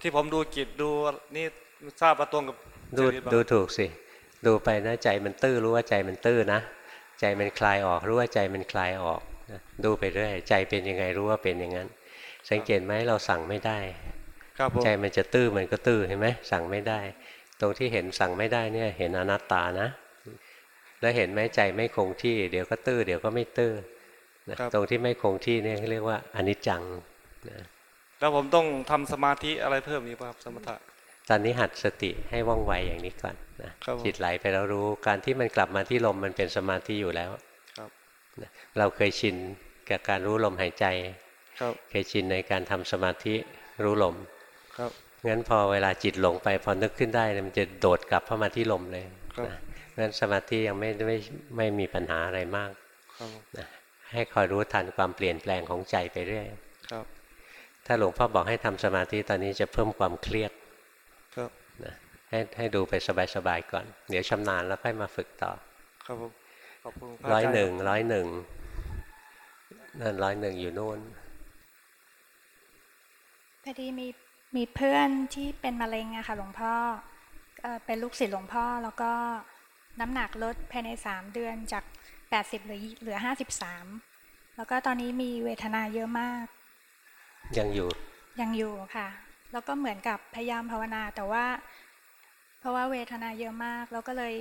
ที่ผมดูจิตดูนี่ทราบประตรงกับดูจริตบ้างดูถูกสิดูไปนะใจมันตื้อรู้ว่าใจมันตื้อนะ ใจมันคลายออกรู้ว่าใจมันคลายออกนะ ดูไปเรื่อยใจเป็นยังไงรู้ว่าเป็นอย่างนั้น สังเกตไหมเราสั่งไม่ได้ครับผมใจมันจะตื้อมันก็ตื้อเห็นไหมสั่งไม่ได้ ตรงที่เห็นสั่งไม่ได้เนี่ยเห็นอนัตตานะ แล้วเห็นไหมใจไม่คงที่ เดี๋ยวก็ตื้อเดี๋ยวก็ไม่ตื้อนะครับตรงที่ไม่คงที่เนี่ยเขาเรียกว่าอนิจจังนะแล้วผมต้องทำสมาธิอะไรเพิ่มอีกป่ะครับสมถะตอนนี้หัดสติให้ว่องไวอย่างนี้ก่อนนะครับผมจิตไหลไปแล้วรู้การที่มันกลับมาที่ลมมันเป็นสมาธิอยู่แล้วครับนะ เราเคยชินกับการรู้ลมหายใจครับเคยชินในการทำสมาธิรู้ลมครับงั้นพอเวลาจิตหลงไปพอนึกขึ้นได้เนี่ยมันจะโดดกลับเข้ามาที่ลมเลยครับนะงั้นสมาธิยังไม่ไม่ไม่มีปัญหาอะไรมากครับผมนะให้คอยรู้ทันความเปลี่ยนแปลงของใจไปเรื่อยครับถ้าหลวงพ่อบอกให้ทำสมาธิตอนนี้จะเพิ่มความเครียดครับนะให้ให้ดูไปสบายๆก่อน เดี๋ยวชำนาญแล้วค่อยมาฝึกต่อ ครับผมขอบคุณพะ ร้อยาจาหนึ่งร้อยหนึ่งนั่นร้อยหนึ่งอยู่นู่นพอดีมีมีเพื่อนที่เป็นมะเร็งอะค่ะ หลวงพ่อเอ่อเป็นลูกศิษย์หลวงพ่อแล้วก็น้ำหนักลดภายในสามเดือนจาก80เหลือเหลือ53แล้วก็ตอนนี้มีเวทนาเยอะมาก ยังอยู่ ยังอยู่ค่ะ แล้วก็เหมือนกับพยายามภาวนาแต่ว่า เพราะว่าเวทนาเยอะมาก แล้วก็เลย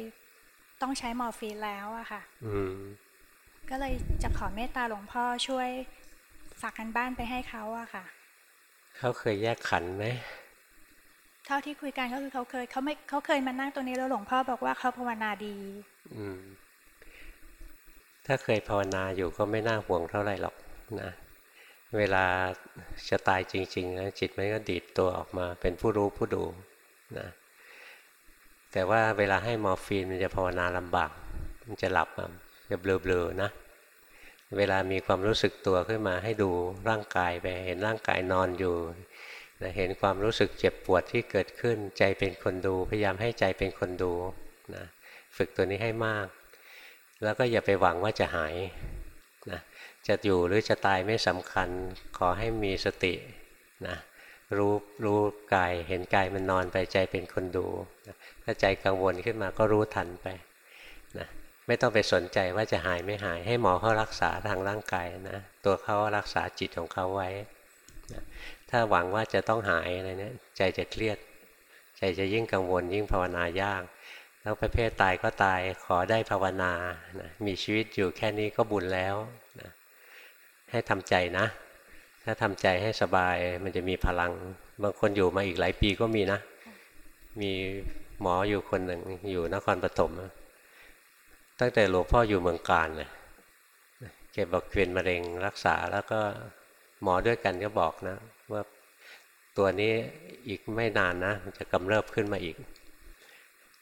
ต้องใช้มอร์ฟีนแล้วอะค่ะอืมก็เลยจะขอเมตตาหลวงพ่อช่วยฝากกันบ้านไปให้เขาอะค่ะ เขาเคยแยกขันธ์ไหมเท่าที่คุยกันก็คือเขาเคยเขาไม่เขาเคยมานั่งตรงนี้แล้วหลวงพ่อบอกว่าเขาภาวนาดี อืม ถ้าเคยภาวนาอยู่ก็ไม่น่าห่วงเท่าไหร่หรอกนะ เวลาจะตายจริงๆนะจิตมันก็ดีดตัวออกมาเป็นผู้รู้ผู้ดูนะ แต่ว่าเวลาให้มอร์ฟีนมันจะภาวนาลำบาก มันจะหลับจะเบลอๆนะ เวลามีความรู้สึกตัวขึ้นมาให้ดูร่างกายไปเห็นร่างกายนอนอยู่นะเห็นความรู้สึกเจ็บปวดที่เกิดขึ้นใจเป็นคนดู พยายามให้ใจเป็นคนดูนะฝึกตัวนี้ให้มาก แล้วก็อย่าไปหวังว่าจะหายนะจะอยู่หรือจะตายไม่สำคัญขอให้มีสตินะ รู้รู้กายเห็นกายมันนอนไปใจเป็นคนดูนะถ้าใจกังวลขึ้นมาก็รู้ทันไปนะไม่ต้องไปสนใจว่าจะหายไม่หาย ให้หมอเขารักษาทางร่างกายนะตัวเขารักษาจิตของเขาไว้นะถ้าหวังว่าจะต้องหายอะไรเนี่ยใจจะเครียด ใจจะยิ่งกังวลยิ่งภาวนายากแล้วประเภทตายก็ตายขอได้ภาวนานะมีชีวิตอยู่แค่นี้ก็บุญแล้วนะให้ทำใจนะ ถ้าทำใจให้สบายมันจะมีพลัง บางคนอยู่มาอีกหลายปีก็มีนะ มีหมออยู่คนหนึ่งอยู่นครปฐมตั้งแต่หลวงพ่ออยู่เมืองการเลยแกบอกเป็นมะเร็งรักษาแล้วก็หมอด้วยกันก็บอกนะ ว่าตัวนี้อีกไม่นานนะจะกำเริบขึ้นมาอีก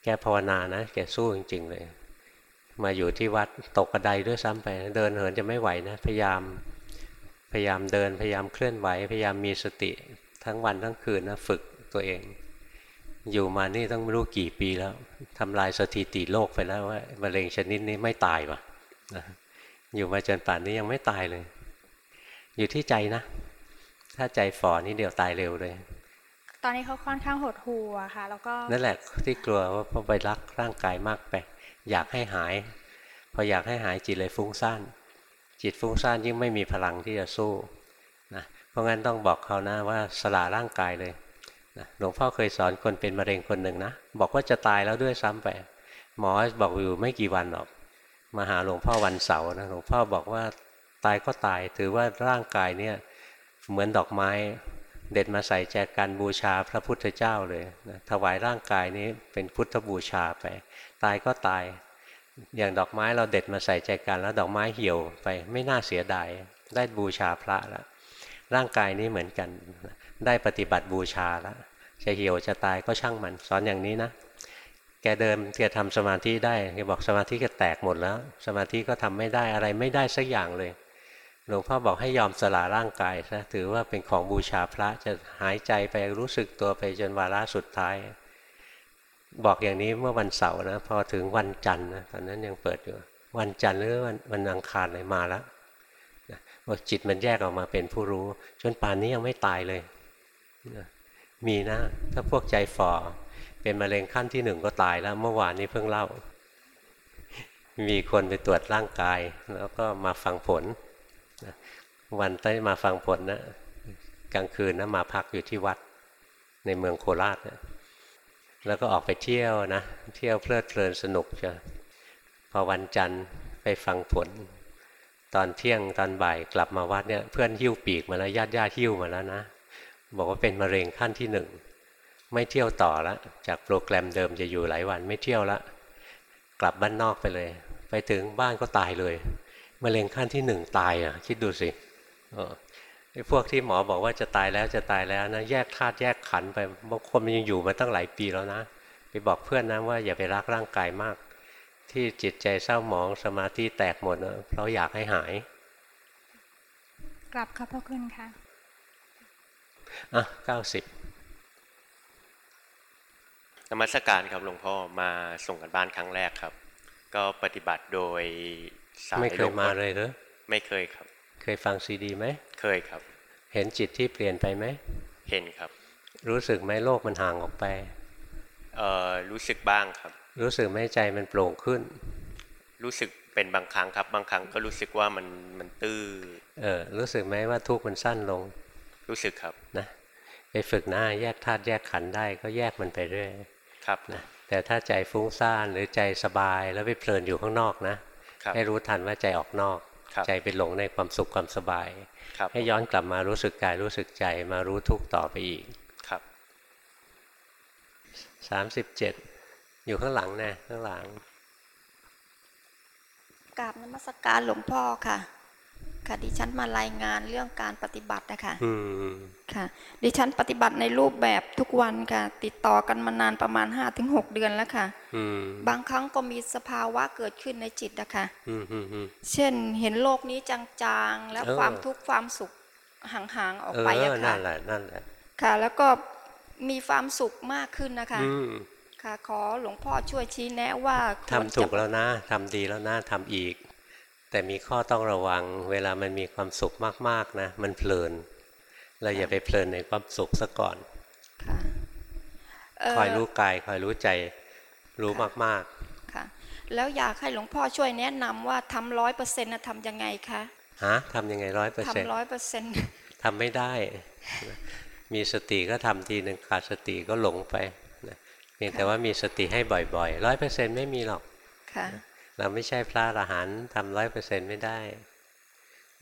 แกภาวนานะแกสู้จริง ๆ เลย มาอยู่ที่วัดตกกระไดด้วยซ้ำไป เดินเหินจะไม่ไหวนะ พยายาม พยายามเดินพยายามเคลื่อนไหว พยายามมีสติทั้งวันทั้งคืนนะฝึกตัวเอง อยู่มานี่ต้องไม่รู้กี่ปีแล้วทำลายสถิติโลกไปแล้วว่ามะเร็งชนิดนี้ไม่ตายว่ะนะอยู่มาจนป่านนี้ยังไม่ตายเลย อยู่ที่ใจนะ ถ้าใจฝ่อนี่เดี๋ยวตายเร็วเลย ตอนนี้เขาค่อนข้างหดหู่อะค่ะ แล้วก็นั่นแหละที่กลัวว่าเพราะไปรักร่างกายมากไป อยากให้หาย พออยากให้หายจิตเลยฟุ้งซ่าน จิตฟุ้งซ่านยิ่งไม่มีพลังที่จะสู้นะเพราะงั้นต้องบอกเขานะว่าสละร่างกายเลยนะหลวงพ่อเคยสอนคนเป็นมะเร็งคนหนึ่งนะบอกว่าจะตายแล้วด้วยซ้ำไป หมอบอกอยู่ไม่กี่วันหรอก มาหาหลวงพ่อวันเสาร์นะหลวงพ่อบอกว่าตายก็ตายถือว่าร่างกายเนี่ยเหมือนดอกไม้เด็ดมาใส่แจกันบูชาพระพุทธเจ้าเลยนะถวายร่างกายนี้เป็นพุทธบูชาไป ตายก็ตาย อย่างดอกไม้เราเด็ดมาใส่ใจกัน แล้วดอกไม้เหี่ยวไปไม่น่าเสียดายได้บูชาพระแล้วร่างกายนี้เหมือนกันได้ปฏิบัติบูชาแล้วจะเหี่ยวจะตายก็ช่างมันสอนอย่างนี้นะ แกเดิมแกทำสมาธิได้แกบอกสมาธิก็แตกหมดแล้ว สมาธิก็ทำไม่ได้อะไรไม่ได้สักอย่างเลยหลวงพ่อบอกให้ยอมสละร่างกายซะถือว่าเป็นของบูชาพระจะหายใจไปรู้สึกตัวไปจนวาระสุดท้าย บอกอย่างนี้เมื่อวันเสาร์นะพอถึงวันจันทร์นะตอนนั้นยังเปิดอยู่วันจันทร์หรือวันวันอังคารเลยมาแล้วบอกจิตมันแยกออกมาเป็นผู้รู้ จนป่านนี้ยังไม่ตายเลยนะมีนะ ถ้าพวกใจฝ่อเป็นมะเร็งขั้นที่หนึ่งก็ตายแล้ว เมื่อวานนี้เพิ่งเล่า มีคนไปตรวจร่างกาย แล้วก็มาฟังผลวันได้มาฟังผลนะ กลางคืนนะมาพักอยู่ที่วัดในเมืองโคราชนะ แล้วก็ออกไปเที่ยวนะ เที่ยวเพลิดเพลินสนุกจ้ะพอวันจันทร์ไปฟังผล ตอนเที่ยงตอนบ่ายกลับมาวัดเนี่ยเพื่อนหิ้วปีกมาแล้วญาติญาติหิ้วมาแล้วนะ บอกว่าเป็นมะเร็งขั้นที่หนึ่งไม่เที่ยวต่อละจากโปรแกรมเดิมจะอยู่หลายวันไม่เที่ยวละ กลับบ้านนอกไปเลย ไปถึงบ้านก็ตายเลยมะเร็งขั้นที่หนึ่งตายอะคิดดูสิเออ พวกที่หมอบอกว่าจะตายแล้วจะตายแล้วนะแยกธาตุแยกขันธ์ไปบางคนมันยังอยู่มาตั้งหลายปีแล้วนะไปบอกเพื่อนนะว่าอย่าไปรักร่างกายมาก ที่จิตใจเศร้าหมองสมาธิแตกหมดนะเพราะอยากให้หาย กลับขอบพระคุณค่ะอะเก้าสิบนมัสการครับหลวงพ่อมาส่งกันบ้านครั้งแรกครับ ก็ปฏิบัติโดยสายไม่เคยมาเลยเหรอไม่เคยครับ เคยฟังซีดีไหมเคยครับ เห็นจิตที่เปลี่ยนไปไหม เห็นครับ รู้สึกไหมโลกมันห่างออกไป เอ่อ รู้สึกบ้างครับ รู้สึกไหมใจมันโปร่งขึ้น รู้สึกเป็นบางครั้งครับ บางครั้งก็รู้สึกว่ามันมันตื้อ เออ รู้สึกไหมว่าทุกข์มันสั้นลง รู้สึกครับ นะ ไปฝึกนะแยกธาตุแยกขันธ์ได้ก็แยกมันไปเรื่อย ครับนะ แต่ถ้าใจฟุ้งซ่านหรือใจสบายแล้วไปเพลินอยู่ข้างนอกนะครับให้รู้ทันว่าใจออกนอกครับ ใจไปหลงในความสุขความสบายครับให้ย้อนกลับมารู้สึกกายรู้สึกใจมารู้ทุกข์ต่อไปอีกครับสามสิบเจ็ดอยู่ข้างหลังนะข้างหลังกราบนมัสการหลวงพ่อค่ะ ค่ะดิฉันมารายงานเรื่องการปฏิบัตินะคะอืมค่ะ ดิฉันปฏิบัติในรูปแบบทุกวันค่ะ ติดต่อกันมานานประมาณ5-6เดือนแล้วค่ะอืมบางครั้งก็มีสภาวะเกิดขึ้นในจิตนะคะอืมอืมอืมเช่นเห็นโลกนี้จางๆ แล้วเออความทุกข์ความสุขห่างๆออกเออไปอะค่ะนั่นแหละนั่นแหละค่ะ แล้วก็มีความสุขมากขึ้นนะคะอืมค่ะ ขอหลวงพ่อช่วยชี้แนะว่าควรทำถูกจะแล้วนะทำดีแล้วนะทำอีก แต่มีข้อต้องระวัง เวลามันมีความสุขมากๆนะ มันเพลิน เราอย่าไปเพลินในความสุขซะก่อนค่ะเคอยรู้กายคอยรู้ใจรู้มากค่ะ แล้วอยากให้หลวงพ่อช่วยแนะนำว่าทำร้อยเปอร์เซ็นต์ทำยังไงคะๆฮะทำยังไงร้อยเปอร์เซ็นต์ทำร้อยเปอร์เซ็นต์ทำไม่ได้ มีสติก็ทำทีหนึ่งขาดสติก็หลงไปนะเพียงแต่ว่ามีสติให้บ่อยๆร้อยเปอร์เซ็นต์ไม่มีหรอกค่ะ เราไม่ใช่พระอรหันต์ทำร้อยเปอร์เซ็นต์ไม่ได้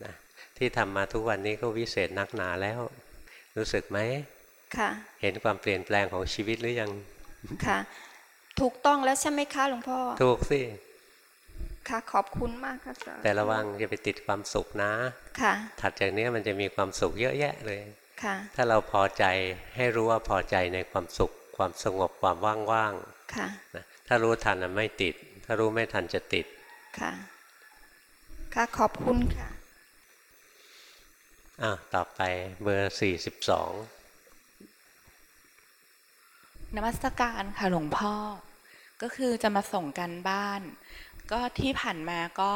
นะที่ทำมาทุกวันนี้ก็วิเศษนักหนาแล้ว รู้สึกไหมค่ะเห็นความเปลี่ยนแปลงของชีวิตหรือยังค่ะ ถูกต้องแล้วใช่ไหมคะหลวงพ่อ ถูกสิค่ะขอบคุณมากค่ะสาธุแต่ระวังอย่าไปติดความสุขนะค่ะ ถัดจากนี้มันจะมีความสุขเยอะแยะเลยค่ะ ถ้าเราพอใจให้รู้ว่าพอใจในความสุข ความสงบความว่างค่ะๆนะถ้ารู้ทันนะไม่ติด ถ้ารู้ไม่ทันจะติด ค่ะ ค่ะขอบคุณค่ะอ้าวต่อไปเบอร์สี่สิบสองนมัสการค่ะหลวงพ่อ ก็คือจะมาส่งกันบ้าน ก็ที่ผ่านมาก็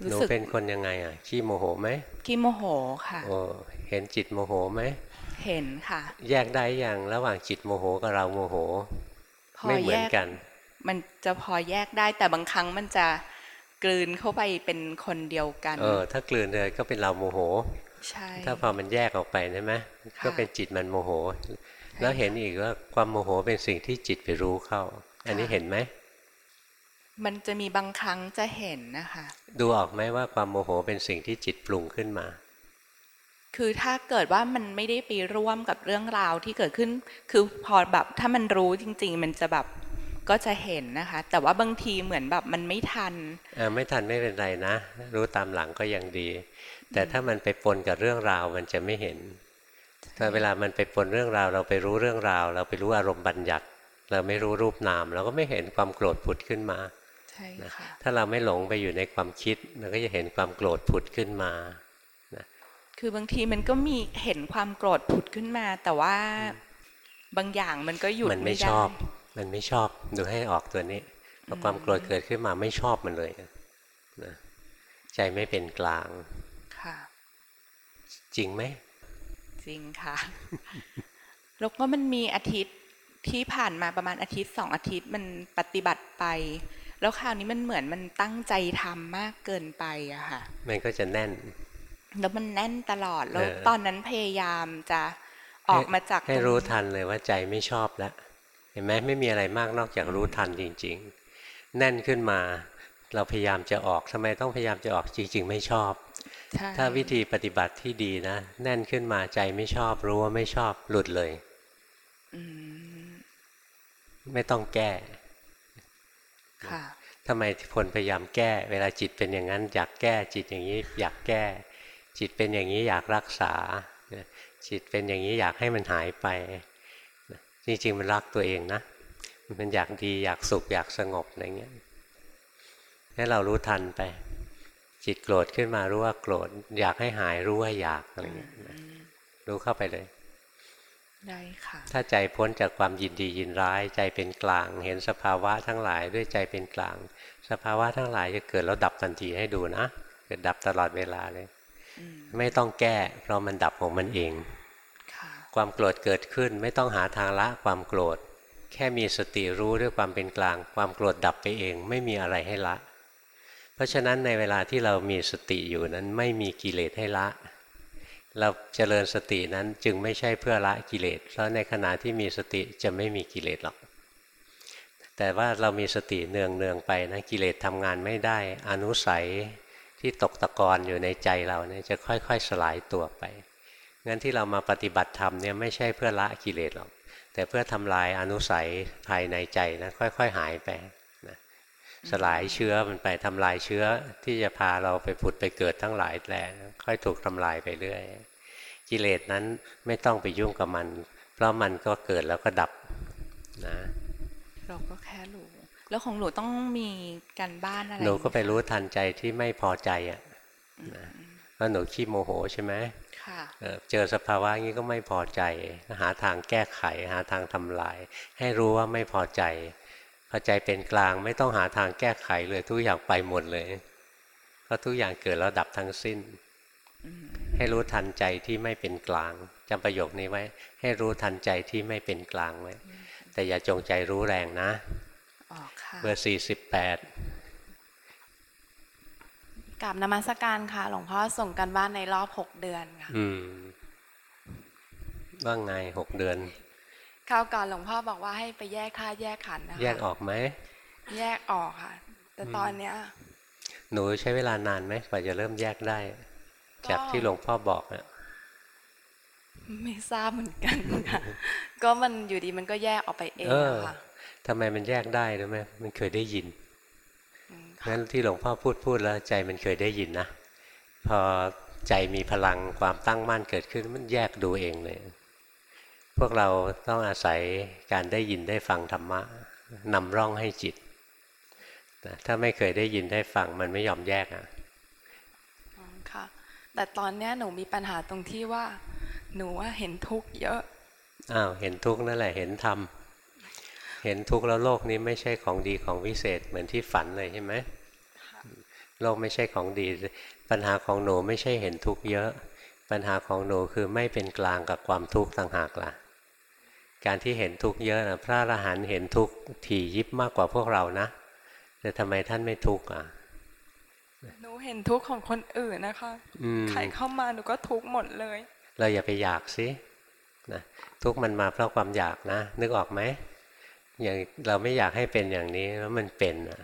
หนูรู้สึกเป็นคนยังไงอะขี้โมโหไหมขี้โมโหค่ะโอ้เห็นจิตโมโหไหมเห็นค่ะ แยกได้อย่างระหว่างจิตโมโหกับเราโมโหพอแยก ไม่เหมือนกัน มันจะพอแยกได้แต่บางครั้งมันจะกลืนเข้าไปเป็นคนเดียวกัน เออ ถ้ากลืนเลยก็เป็นเราโมโห ใช่ ถ้าพอมันแยกออกไปใช่ไหมค่ะก็เป็นจิตมันโมโห แล้วเห็นอีกว่าความโมโหเป็นสิ่งที่จิตไปรู้เข้า อันนี้เห็นไหม มันจะมีบางครั้งจะเห็นนะคะ ดูออกไหมว่าความโมโหเป็นสิ่งที่จิตปรุงขึ้นมา คือถ้าเกิดว่ามันไม่ได้ไปร่วมกับเรื่องราวที่เกิดขึ้น คือพอแบบถ้ามันรู้จริง ๆ มันจะแบบ ก็จะเห็นนะคะ แต่ว่าบางทีเหมือนแบบมันไม่ทันเออไม่ทันไม่เป็นไรนะ รู้ตามหลังก็ยังดี แต่ถ้ามันไปปนกับเรื่องราวมันจะไม่เห็นถ้าเวลามันไปปนเรื่องราว เราไปรู้เรื่องราว เราไปรู้อารมณ์บัญญัติ เราไม่รู้รูปนาม เราก็ไม่เห็นความโกรธผุดขึ้นมาใช่ค่ะถ้าเราไม่หลงไปอยู่ในความคิดเราก็จะเห็นความโกรธผุดขึ้นมาคือบางทีมันก็มีเห็นความโกรธผุดขึ้นมา แต่ว่าบางอย่างมันก็หยุดมันไม่ไม่ได้ชอบ มันไม่ชอบดูให้ออกตัวนี้พอความโกรธเกิดขึ้นมาไม่ชอบมันเลยนะใจไม่เป็นกลางค่ะ จริงไหมจริงค่ะแล้วก็มันมีอาทิตย์ที่ผ่านมาประมาณอาทิตย์สองอาทิตย์มันปฏิบัติไป แล้วคราวนี้มันเหมือนมันตั้งใจทำมากเกินไปอะค่ะ มันก็จะแน่น แล้วมันแน่นตลอดแล้วเออตอนนั้นพยายามจะออกมาจากให้ตงรู้นี้ทันเลยว่าใจไม่ชอบแล้วเห็นไหมไม่มีอะไรมากนอกจากรู้ทันจริง ๆ แน่นขึ้นมาเราพยายามจะออกทำไมต้องพยายามจะออกจริง ๆ ไม่ชอบใช่ถ้าวิธีปฏิบัติที่ดีนะ แน่นขึ้นมาใจไม่ชอบ รู้ว่าไม่ชอบหลุดเลยอืมไม่ต้องแก้ค่ะทำไมคนพยายามแก้ เวลาจิตเป็นอย่างนั้น อยากแก้จิตอย่างนี้ อยากแก้ จิตเป็นอย่างนี้อยากรักษาเนี่ยจิตเป็นอย่างนี้อยากให้มันหายไปนะ จริงๆมันรักตัวเองนะมันอยากดีอยากสุขอยากสงบอะไรเงี้ยให้เรารู้ทันไป จิตโกรธขึ้นมารู้ว่าโกรธ อยากให้หายรู้ว่าอยากอะไรเงี้ยนะรู้เข้าไปเลย ได้ค่ะ ถ้าใจพ้นจากความยินดียินร้าย ใจเป็นกลาง เห็นสภาวะทั้งหลายด้วยใจเป็นกลาง สภาวะทั้งหลายจะเกิดแล้วดับทันทีให้ดูนะเกิดดับตลอดเวลาเลย ไม่ต้องแก้ เพราะมันดับของมันเอง ความโกรธเกิดขึ้นไม่ต้องหาทางละความโกรธ แค่มีสติรู้ด้วยความเป็นกลาง ความโกรธดับไปเองไม่มีอะไรให้ละ เพราะฉะนั้นในเวลาที่เรามีสติอยู่นั้นไม่มีกิเลสให้ละ เราเจริญสตินั้นจึงไม่ใช่เพื่อละกิเลสเพราะในขณะที่มีสติจะไม่มีกิเลสหรอกแต่ว่าเรามีสติเนืองเนืองๆไปนะกิเลสทำงานไม่ได้อนุสัยที่ตกตะกอนอยู่ในใจเราเนี่ยจะค่อย ๆ สลายตัวไป งั้นที่เรามาปฏิบัติธรรมเนี่ยไม่ใช่เพื่อละกิเลสหรอก แต่เพื่อทำลายอนุสัยภายในใจนะค่อย ๆ หายไปนะสลายเชื้อมันไปทำลายเชื้อที่จะพาเราไปผุดไปเกิดทั้งหลายแหล่ค่อยถูกทำลายไปเรื่อย กิเลสนั้นไม่ต้องไปยุ่งกับมัน เพราะมันก็เกิดแล้วก็ดับนะเราก็แค่รู้แล้วของหนูต้องมีการบ้านอะไรหนูก็ไปหมคะรู้ทันใจที่ไม่พอใจอะนะเพราะหนูขี้โมโหใช่ไหมค่ะ เอ่อเจอสภาวะงี้ก็ไม่พอใจ หาทางแก้ไข หาทางทำลาย ให้รู้ว่าไม่พอใจพอใจเป็นกลางไม่ต้องหาทางแก้ไขเลยทุกอย่างไปหมดเลยเพราะทุกอย่างเกิดแล้วดับทั้งสิ้น ให้รู้ทันใจที่ไม่เป็นกลางจำประโยคนี้ไว้ ให้รู้ทันใจที่ไม่เป็นกลางไว้แต่อย่าจงใจรู้แรงนะอ๋อค่ะเบอร์สี่สิบแปด กับนมัสการค่ะ หลวงพ่อส่งกันบ้านในรอบหกเดือนค่ะอืมว่าไงหกเดือนคราวก่อนหลวงพ่อบอกว่าให้ไปแยกธาตุแยกขันธ์นะคะแยกออกไหมแยกออกค่ะ แต่ตอนเนี้ย หนูใช้เวลานานไหมกว่าจะเริ่มแยกได้ จากที่หลวงพ่อบอกอะไม่ทราบเหมือนกันค่ะ ก็มันอยู่ดีมันก็แยกออกไปเองเอออะค่ะทำไมมันแยกได้รู้ไหมมันเคยได้ยิน งั้นที่หลวงพ่อพูดพูดแล้วใจมันเคยได้ยินนะพอใจมีพลังความตั้งมั่นเกิดขึ้นมันแยกดูเองเลย พวกเราต้องอาศัยการได้ยินได้ฟังธรรมะนำร่องให้จิตนะถ้าไม่เคยได้ยินได้ฟังมันไม่ยอมแยกอะอ๋อค่ะ แต่ตอนเนี้ยหนูมีปัญหาตรงที่ว่า หนูว่าเห็นทุกข์เยอะอ้าวเห็นทุกข์นั่นแหละเห็นธรรม เห็นทุกข์แล้วโลกนี้ไม่ใช่ของดีของวิเศษเหมือนที่ฝันเลยใช่ไหมโลกไม่ใช่ของดี ปัญหาของหนูไม่ใช่เห็นทุกข์เยอะ ปัญหาของหนูคือไม่เป็นกลางกับความทุกข์ต่างหากล่ะ การที่เห็นทุกข์เยอะนะพระอรหันต์เห็นทุกข์ถี่ยิบมากกว่าพวกเรานะแต่ทำไมท่านไม่ทุกข์อะหนูเห็นทุกข์ของคนอื่นนะคะอืมใครเข้ามาหนูก็ทุกข์หมดเลย เราอย่าไปอยากสินะทุกข์มันมาเพราะความอยากนะ นึกออกไหม อย่างเราไม่อยากให้เป็นอย่างนี้แล้วมันเป็นอะ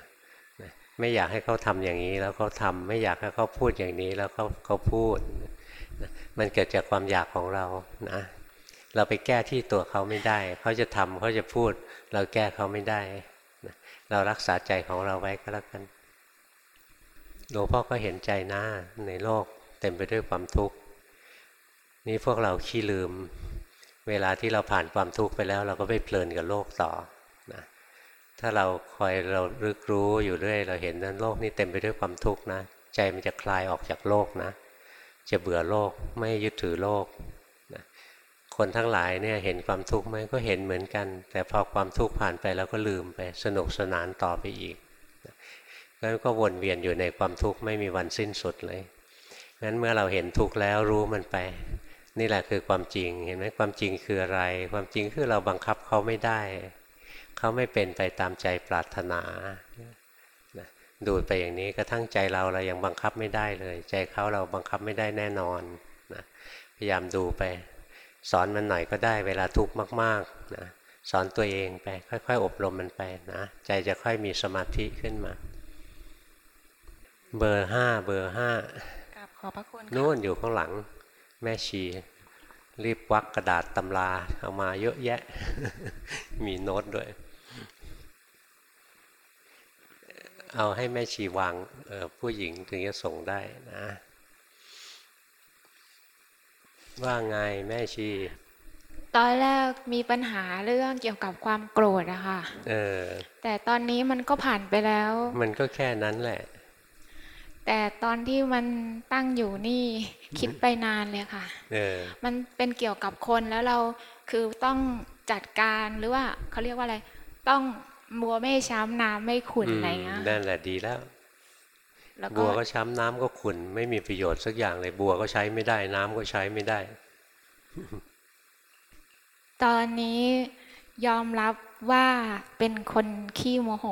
นะไม่อยากให้เขาทำอย่างนี้แล้วเขาทำไม่อยากให้เขาพูดอย่างนี้แล้วเขาเขาพูด มันเกิดจากความอยากของเรานะ เราไปแก้ที่ตัวเขาไม่ได้ เขาจะทำเขาจะพูด เราแก้เขาไม่ได้ เรารักษาใจของเราไว้ก็แล้วกันหลวงพ่อก็เห็นใจนะในโลกเต็มไปด้วยความทุกข์นี่พวกเราขี้ลืม เวลาที่เราผ่านความทุกข์ไปแล้ว เราก็ไปเพลินกับโลกต่อ ถ้าเราคอยเรารึกรู้อยู่เรื่อย เราเห็นนั้นโลกนี้เต็มไปด้วยความทุกข์นะ ใจมันจะคลายออกจากโลกนะ จะเบื่อโลกไม่ยึดถือโลกนะคนทั้งหลายเนี่ยเห็นความทุกข์ไหมก็เห็นเหมือนกัน แต่พอความทุกข์ผ่านไปแล้วก็ลืมไปสนุกสนานต่อไปอีกนะแล้วก็วนเวียนอยู่ในความทุกข์ไม่มีวันสิ้นสุดเลยงั้นเมื่อเราเห็นทุกข์แล้วรู้มันไป นี่แหละคือความจริง เห็นไหมความจริงคืออะไร ความจริงคือเราบังคับเขาไม่ได้ เขาไม่เป็นไปตามใจปรารถนานะดูไปอย่างนี้กระทั่งใจเราเรายังบังคับไม่ได้เลย ใจเขาเราบังคับไม่ได้แน่นอนนะพยายามดูไป สอนมันหน่อยก็ได้ เวลาทุกข์มากๆนะสอนตัวเองไป ค่อย ๆ อบรมมันไปนะใจจะค่อยมีสมาธิขึ้นมา เบอร์ห้าเบอร์ห้ากราบขอบพระคุณค่ะนู่นอยู่ข้างหลัง แม่ชี รีบควักกระดาษตำราเอามาเยอะแยะ มีโน้ตด้วย เอาให้แม่ชีวางเอ่อผู้หญิงถึงจะส่งได้นะ ว่าไงแม่ชี ตอนแรกมีปัญหาเรื่องเกี่ยวกับความโกรธอะค่ะเออแต่ตอนนี้มันก็ผ่านไปแล้ว มันก็แค่นั้นแหละ แต่ตอนที่มันตั้งอยู่นี่คิดไปนานเลยค่ะเออมันเป็นเกี่ยวกับคนแล้วเราคือต้องจัดการหรือว่าเขาเรียกว่าอะไร ต้อง บัวไม่ให้ช้ำน้ำไม่ขุ่นอะไรเงี้ยมนั่นแหละดีแล้วแล้วก็บัวก็ช้ำน้ำก็ขุ่นไม่มีประโยชน์สักอย่างเลยบัวก็ใช้ไม่ได้ น้ำก็ใช้ไม่ได้ ตอนนี้ยอมรับว่าเป็นคนขี้โมโห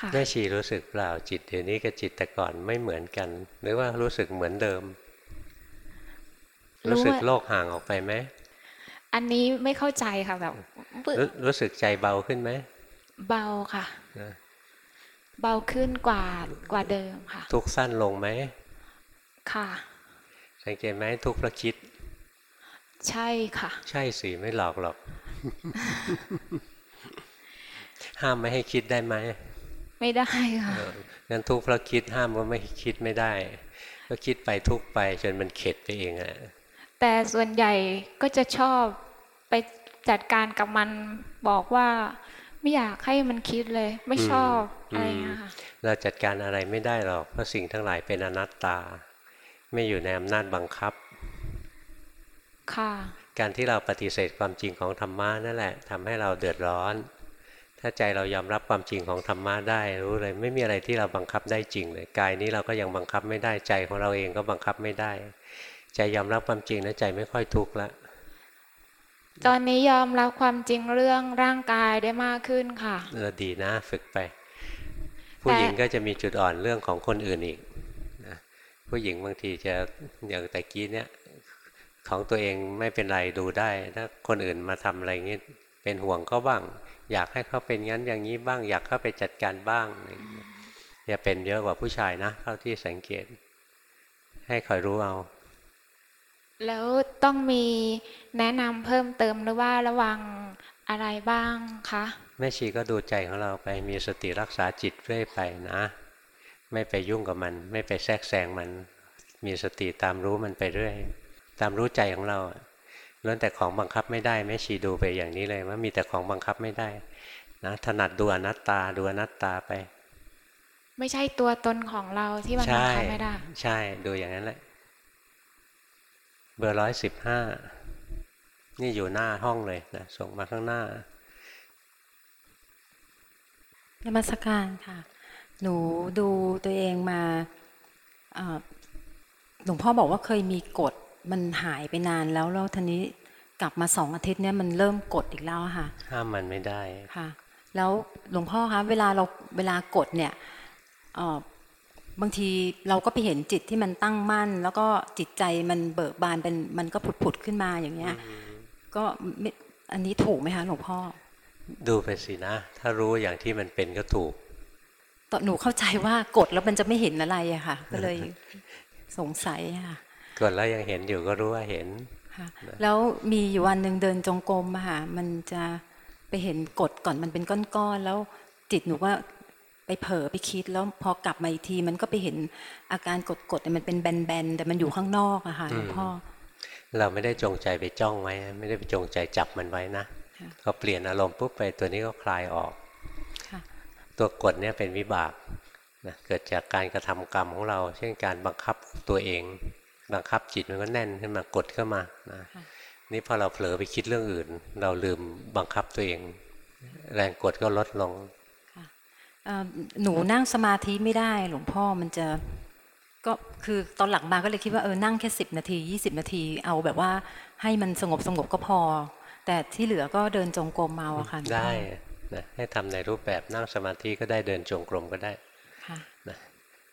ค่ะแม่ชีรู้สึกเปล่าจิตเดี๋ยวนี้กับจิตแต่ก่อนไม่เหมือนกัน หรือว่ารู้สึกเหมือนเดิม รู้ว่ารู้สึกโลกห่างออกไปไหมอันนี้ไม่เข้าใจค่ะแบบรู้รู้สึกใจเบาขึ้นไหม เบาค่ะนะเบาขึ้นกว่ากว่าเดิมค่ะ ทุกข์สั้นลงไหม ค่ะ สังเกตไหมทุกข์เพราะคิด ใช่ค่ะ ใช่สิไม่หลอกหรอก ห้ามไม่ให้คิดได้ไหม ไม่ได้ค่ะเอองั้นทุกข์เพราะคิดห้ามว่าไม่ให้คิดไม่ได้ ก็คิดไปทุกข์ไปจนมันเข็ดไปเองอะแต่ส่วนใหญ่ก็จะชอบไปจัดการกับมันบอกว่า ไม่อยากให้มันคิดเลย ไม่ชอบอะไรอย่างเงี้ยค่ะเราจัดการอะไรไม่ได้หรอกเพราะสิ่งทั้งหลายเป็นอนัตตา ไม่อยู่ในอำนาจบังคับ ค่ะ การที่เราปฏิเสธความจริงของธรรมะนั่นแหละทำให้เราเดือดร้อน ถ้าใจเรายอมรับความจริงของธรรมะได้รู้เลย ไม่มีอะไรที่เราบังคับได้จริงเลยกายนี้เราก็ยังบังคับไม่ได้ใจของเราเองก็บังคับไม่ได้ ใจยอมรับความจริงนะใจไม่ค่อยทุกข์ละ ตอนนี้ยอมรับความจริงเรื่องร่างกายได้มากขึ้นค่ะเออดีนะฝึกไป ผู้หญิงก็จะมีจุดอ่อนเรื่องของคนอื่นอีกนะผู้หญิงบางทีจะอย่างแต่กี้เนี้ยของตัวเองไม่เป็นไรดูได้ ถ้าคนอื่นมาทำอะไรเงี้ยเป็นห่วงก็บ้าง อยากให้เขาเป็นงั้นอย่างนี้บ้าง อยากเข้าไปจัดการบ้างอะไรอย่างเงี้ยอย่าเป็นเยอะกว่าผู้ชายนะเท่าที่สังเกต ให้คอยรู้เอา แล้วต้องมีแนะนำเพิ่มเติมหรือว่าระวังอะไรบ้างคะแม่ชีก็ดูใจของเราไปมีสติรักษาจิตเรื่อยไปนะ ไม่ไปยุ่งกับมัน ไม่ไปแทรกแซงมัน มีสติตามรู้มันไปเรื่อย ตามรู้ใจของเราล้วนแต่ของบังคับไม่ได้แม่ชีดูไปอย่างนี้เลยว่ามีแต่ของบังคับไม่ได้นะถนัดดูอนัตตาดูอนัตตาไป ไม่ใช่ตัวตนของเราที่มันบังใช่คับไม่ได้ ใช่ดูอย่างนั้นแหละ เบอร์ร้อยสิบห้านี่อยู่หน้าห้องเลยนะส่งมาข้างหน้านมัสการค่ะ หนูดูตัวเองมาเอ่อหลวงพ่อบอกว่าเคยมีกฎมันหายไปนานแล้วแล้วทีนี้กลับมาสองอาทิตย์เนี่ยมันเริ่มกดอีกแล้วอะค่ะห้ามมันไม่ได้ค่ะ แล้วหลวงพ่อคะเวลาเราเวลากดเนี่ยเอ่อ บางทีเราก็ไปเห็นจิตที่มันตั้งมั่น แล้วก็จิตใจมันเบิกบานเป็นมันก็ผุดผุดๆขึ้นมาอย่างเงี้ย ก็ไม่อันนี้ถูกไหมคะหลวงพ่อ ดูไปสินะ ถ้ารู้อย่างที่มันเป็นก็ถูกตอนหนูเข้าใจว่ากดแล้วมันจะไม่เห็นอะไรอะค่ะ ก็เลยสงสัยอะค่ะกดแล้วยังเห็นอยู่ก็รู้ว่าเห็นค่ะแล้วมีอยู่วันหนึ่งเดินจงกรมอะค่ะมันจะไปเห็นกดก่อนมันเป็นก้อนๆแล้วจิตหนูก็ ไปเผลอไปคิดแล้วพอกลับมาอีกทีมันก็ไปเห็นอาการกดๆเนี่ยมันเป็นแบนๆแต่มันอยู่ข้างนอกอะค่ะหลวงพ่อเราไม่ได้จงใจไปจ้องไว้ ไม่ได้ไปจงใจจับมันไว้นะค่ะพอเปลี่ยนอารมณ์ปุ๊บไปตัวนี้ก็คลายออกค่ะตัวกดเนี่ยเป็นวิบากนะเกิดจากการกระทำกรรมของเรา เช่นการบังคับตัวเอง บังคับจิตมันก็แน่นขึ้นมากดเข้ามานะนี่พอเราเผลอไปคิดเรื่องอื่น เราลืมบังคับตัวเอง แรงกดก็ลดลงเอ่อ หนูนั่งสมาธิไม่ได้หลวงพ่อมันจะก็คือตอนหลังมาก็เลยคิดว่าเออนั่งแค่สิบนาทียี่สิบนาทีเอาแบบว่าให้มันสงบสงบก็พอ แต่ที่เหลือก็เดินจงกรมเอาอะค่ะหลวงพ่อได้นะให้ทำในรูปแบบนั่งสมาธิก็ได้เดินจงกรมก็ได้ค่ะนะ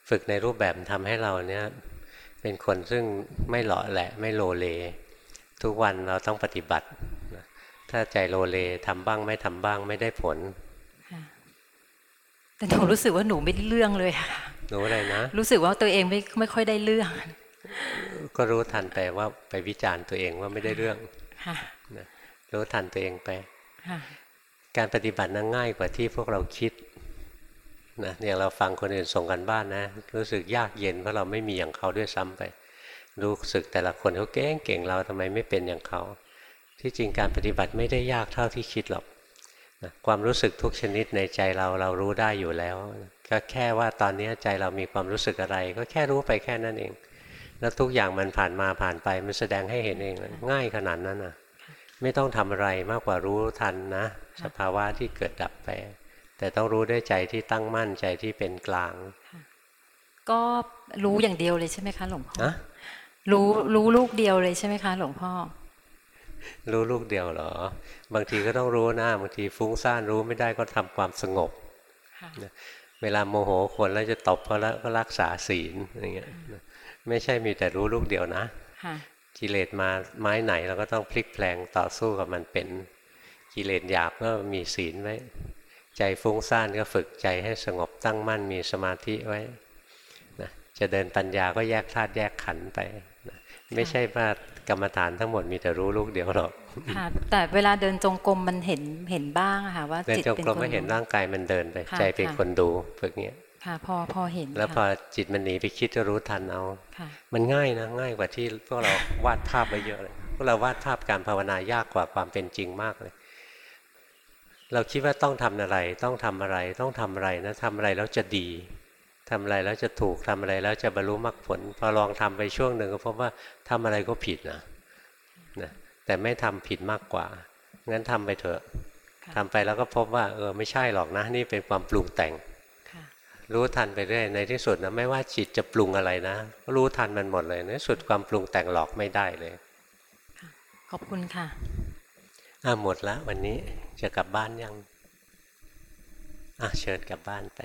ฝึกในรูปแบบทำให้เราเนี่ยเป็นคนซึ่งไม่หล่อแหละไม่โลเล ทุกวันเราต้องปฏิบัตินะถ้าใจโลเลทำบ้างไม่ทำบ้างไม่ได้ผล แต่หนูรู้สึกว่าหนูไม่ได้เรื่องเลยค่ะหนูอะไรนะ รู้สึกว่าตัวเองไม่ไม่ค่อยได้เรื่อง ก็รู้ทันไปว่าไปวิจารณ์ตัวเองว่าไม่ได้เรื่องค่ะนะรู้ทันตัวเองไปค่ะการปฏิบัตินั้นง่ายกว่าที่พวกเราคิดนะอย่างเราฟังคนอื่นส่งกันบ้านนะ รู้สึกยากเย็นเพราะเราไม่มีอย่างเขาด้วยซ้ำไป รู้สึกแต่ละคนเขาเก่งเก่งเราทำไมไม่เป็นอย่างเขา ที่จริงการปฏิบัติไม่ได้ยากเท่าที่คิดหรอกนะ ความรู้สึกทุกชนิดในใจเราเรารู้ได้อยู่แล้ว ก็แค่ว่าตอนนี้ใจเรามีความรู้สึกอะไร ก็แค่รู้ไปแค่นั้นเอง แล้วทุกอย่างมันผ่านมาผ่านไปมันแสดงให้เห็นเองเลยง่ายขนาดนั้นนะไม่ต้องทำอะไรมากกว่ารู้ทันนะ สภาวะที่เกิดดับไป แต่ต้องรู้ด้วยใจที่ตั้งมั่นใจที่เป็นกลาง ก็รู้อย่างเดียวเลยใช่ไหมคะ หลวงพ่อนะรู้รู้ลูกเดียวเลยใช่ไหมคะ หลวงพ่อ รู้ลูกเดียวเหรอ บางทีก็ต้องรู้นะบางทีฟุ้งซ่านรู้ไม่ได้ก็ทำความสงบค่ะนะเวลาโมโหคนแล้วจะตบเขาแล้วก็รักษาศีลอย่างเงี้ยนะไม่ใช่มีแต่รู้ลูกเดียวนะค่ะกิเลสมาไม้ไหนเราก็ต้องพลิกแปลงต่อสู้กับมันเป็นกิเลสหยาบก็มีศีลไว้ ใจฟุ้งซ่านก็ฝึกใจให้สงบตั้งมั่นมีสมาธิไว้นะจะเดินปัญญาก็แยกธาตุแยกขันธ์ไปนะไม่ใช่ว่า กรรมฐานทั้งหมดมีแต่รู้ลูกเดียวหรอกค่ะแต่เวลาเดินจงกรมมันเห็นเห็นบ้างอะค่ะว่าเดินจิตจงเป็นกรมคนไม่เห็นร่างกายมันเดินไปค่ะใจเป็นค่ะคนดูฝึกเงี้ยค่ะพอพอเห็น แล้วพอค่ะจิตมันหนีไปคิดก็รู้ทันเอาค่ะมันง่ายนะง่ายกว่าที่พวกเราวาดภาพไปเยอะเลยพวกเราวาดภาพการภาวนายากกว่าความเป็นจริงมากเลย เราคิดว่าต้องทำอะไร ต้องทำอะไร ต้องทำอะไรนะทำอะไรแล้วจะดี ทำอะไรแล้วจะถูกทำอะไรแล้วจะบรรลุมรรคผลพอลองทำไปช่วงหนึ่งก็พบว่าทำอะไรก็ผิดนะนะแต่ไม่ทำผิดมากกว่า งั้นทำไปเถอะทำไปแล้วก็พบว่าเออไม่ใช่หรอกนะ นี่เป็นความปรุงแต่ง รู้ทันไปเรื่อยในที่สุดนะไม่ว่าจิตจะปรุงอะไรนะก็รู้ทันมันหมดเลยในที่สุดความปรุงแต่งหลอกไม่ได้เลยขอบคุณค่ะอะหมดละวันนี้จะกลับบ้านยังอะเชิญกลับบ้านไป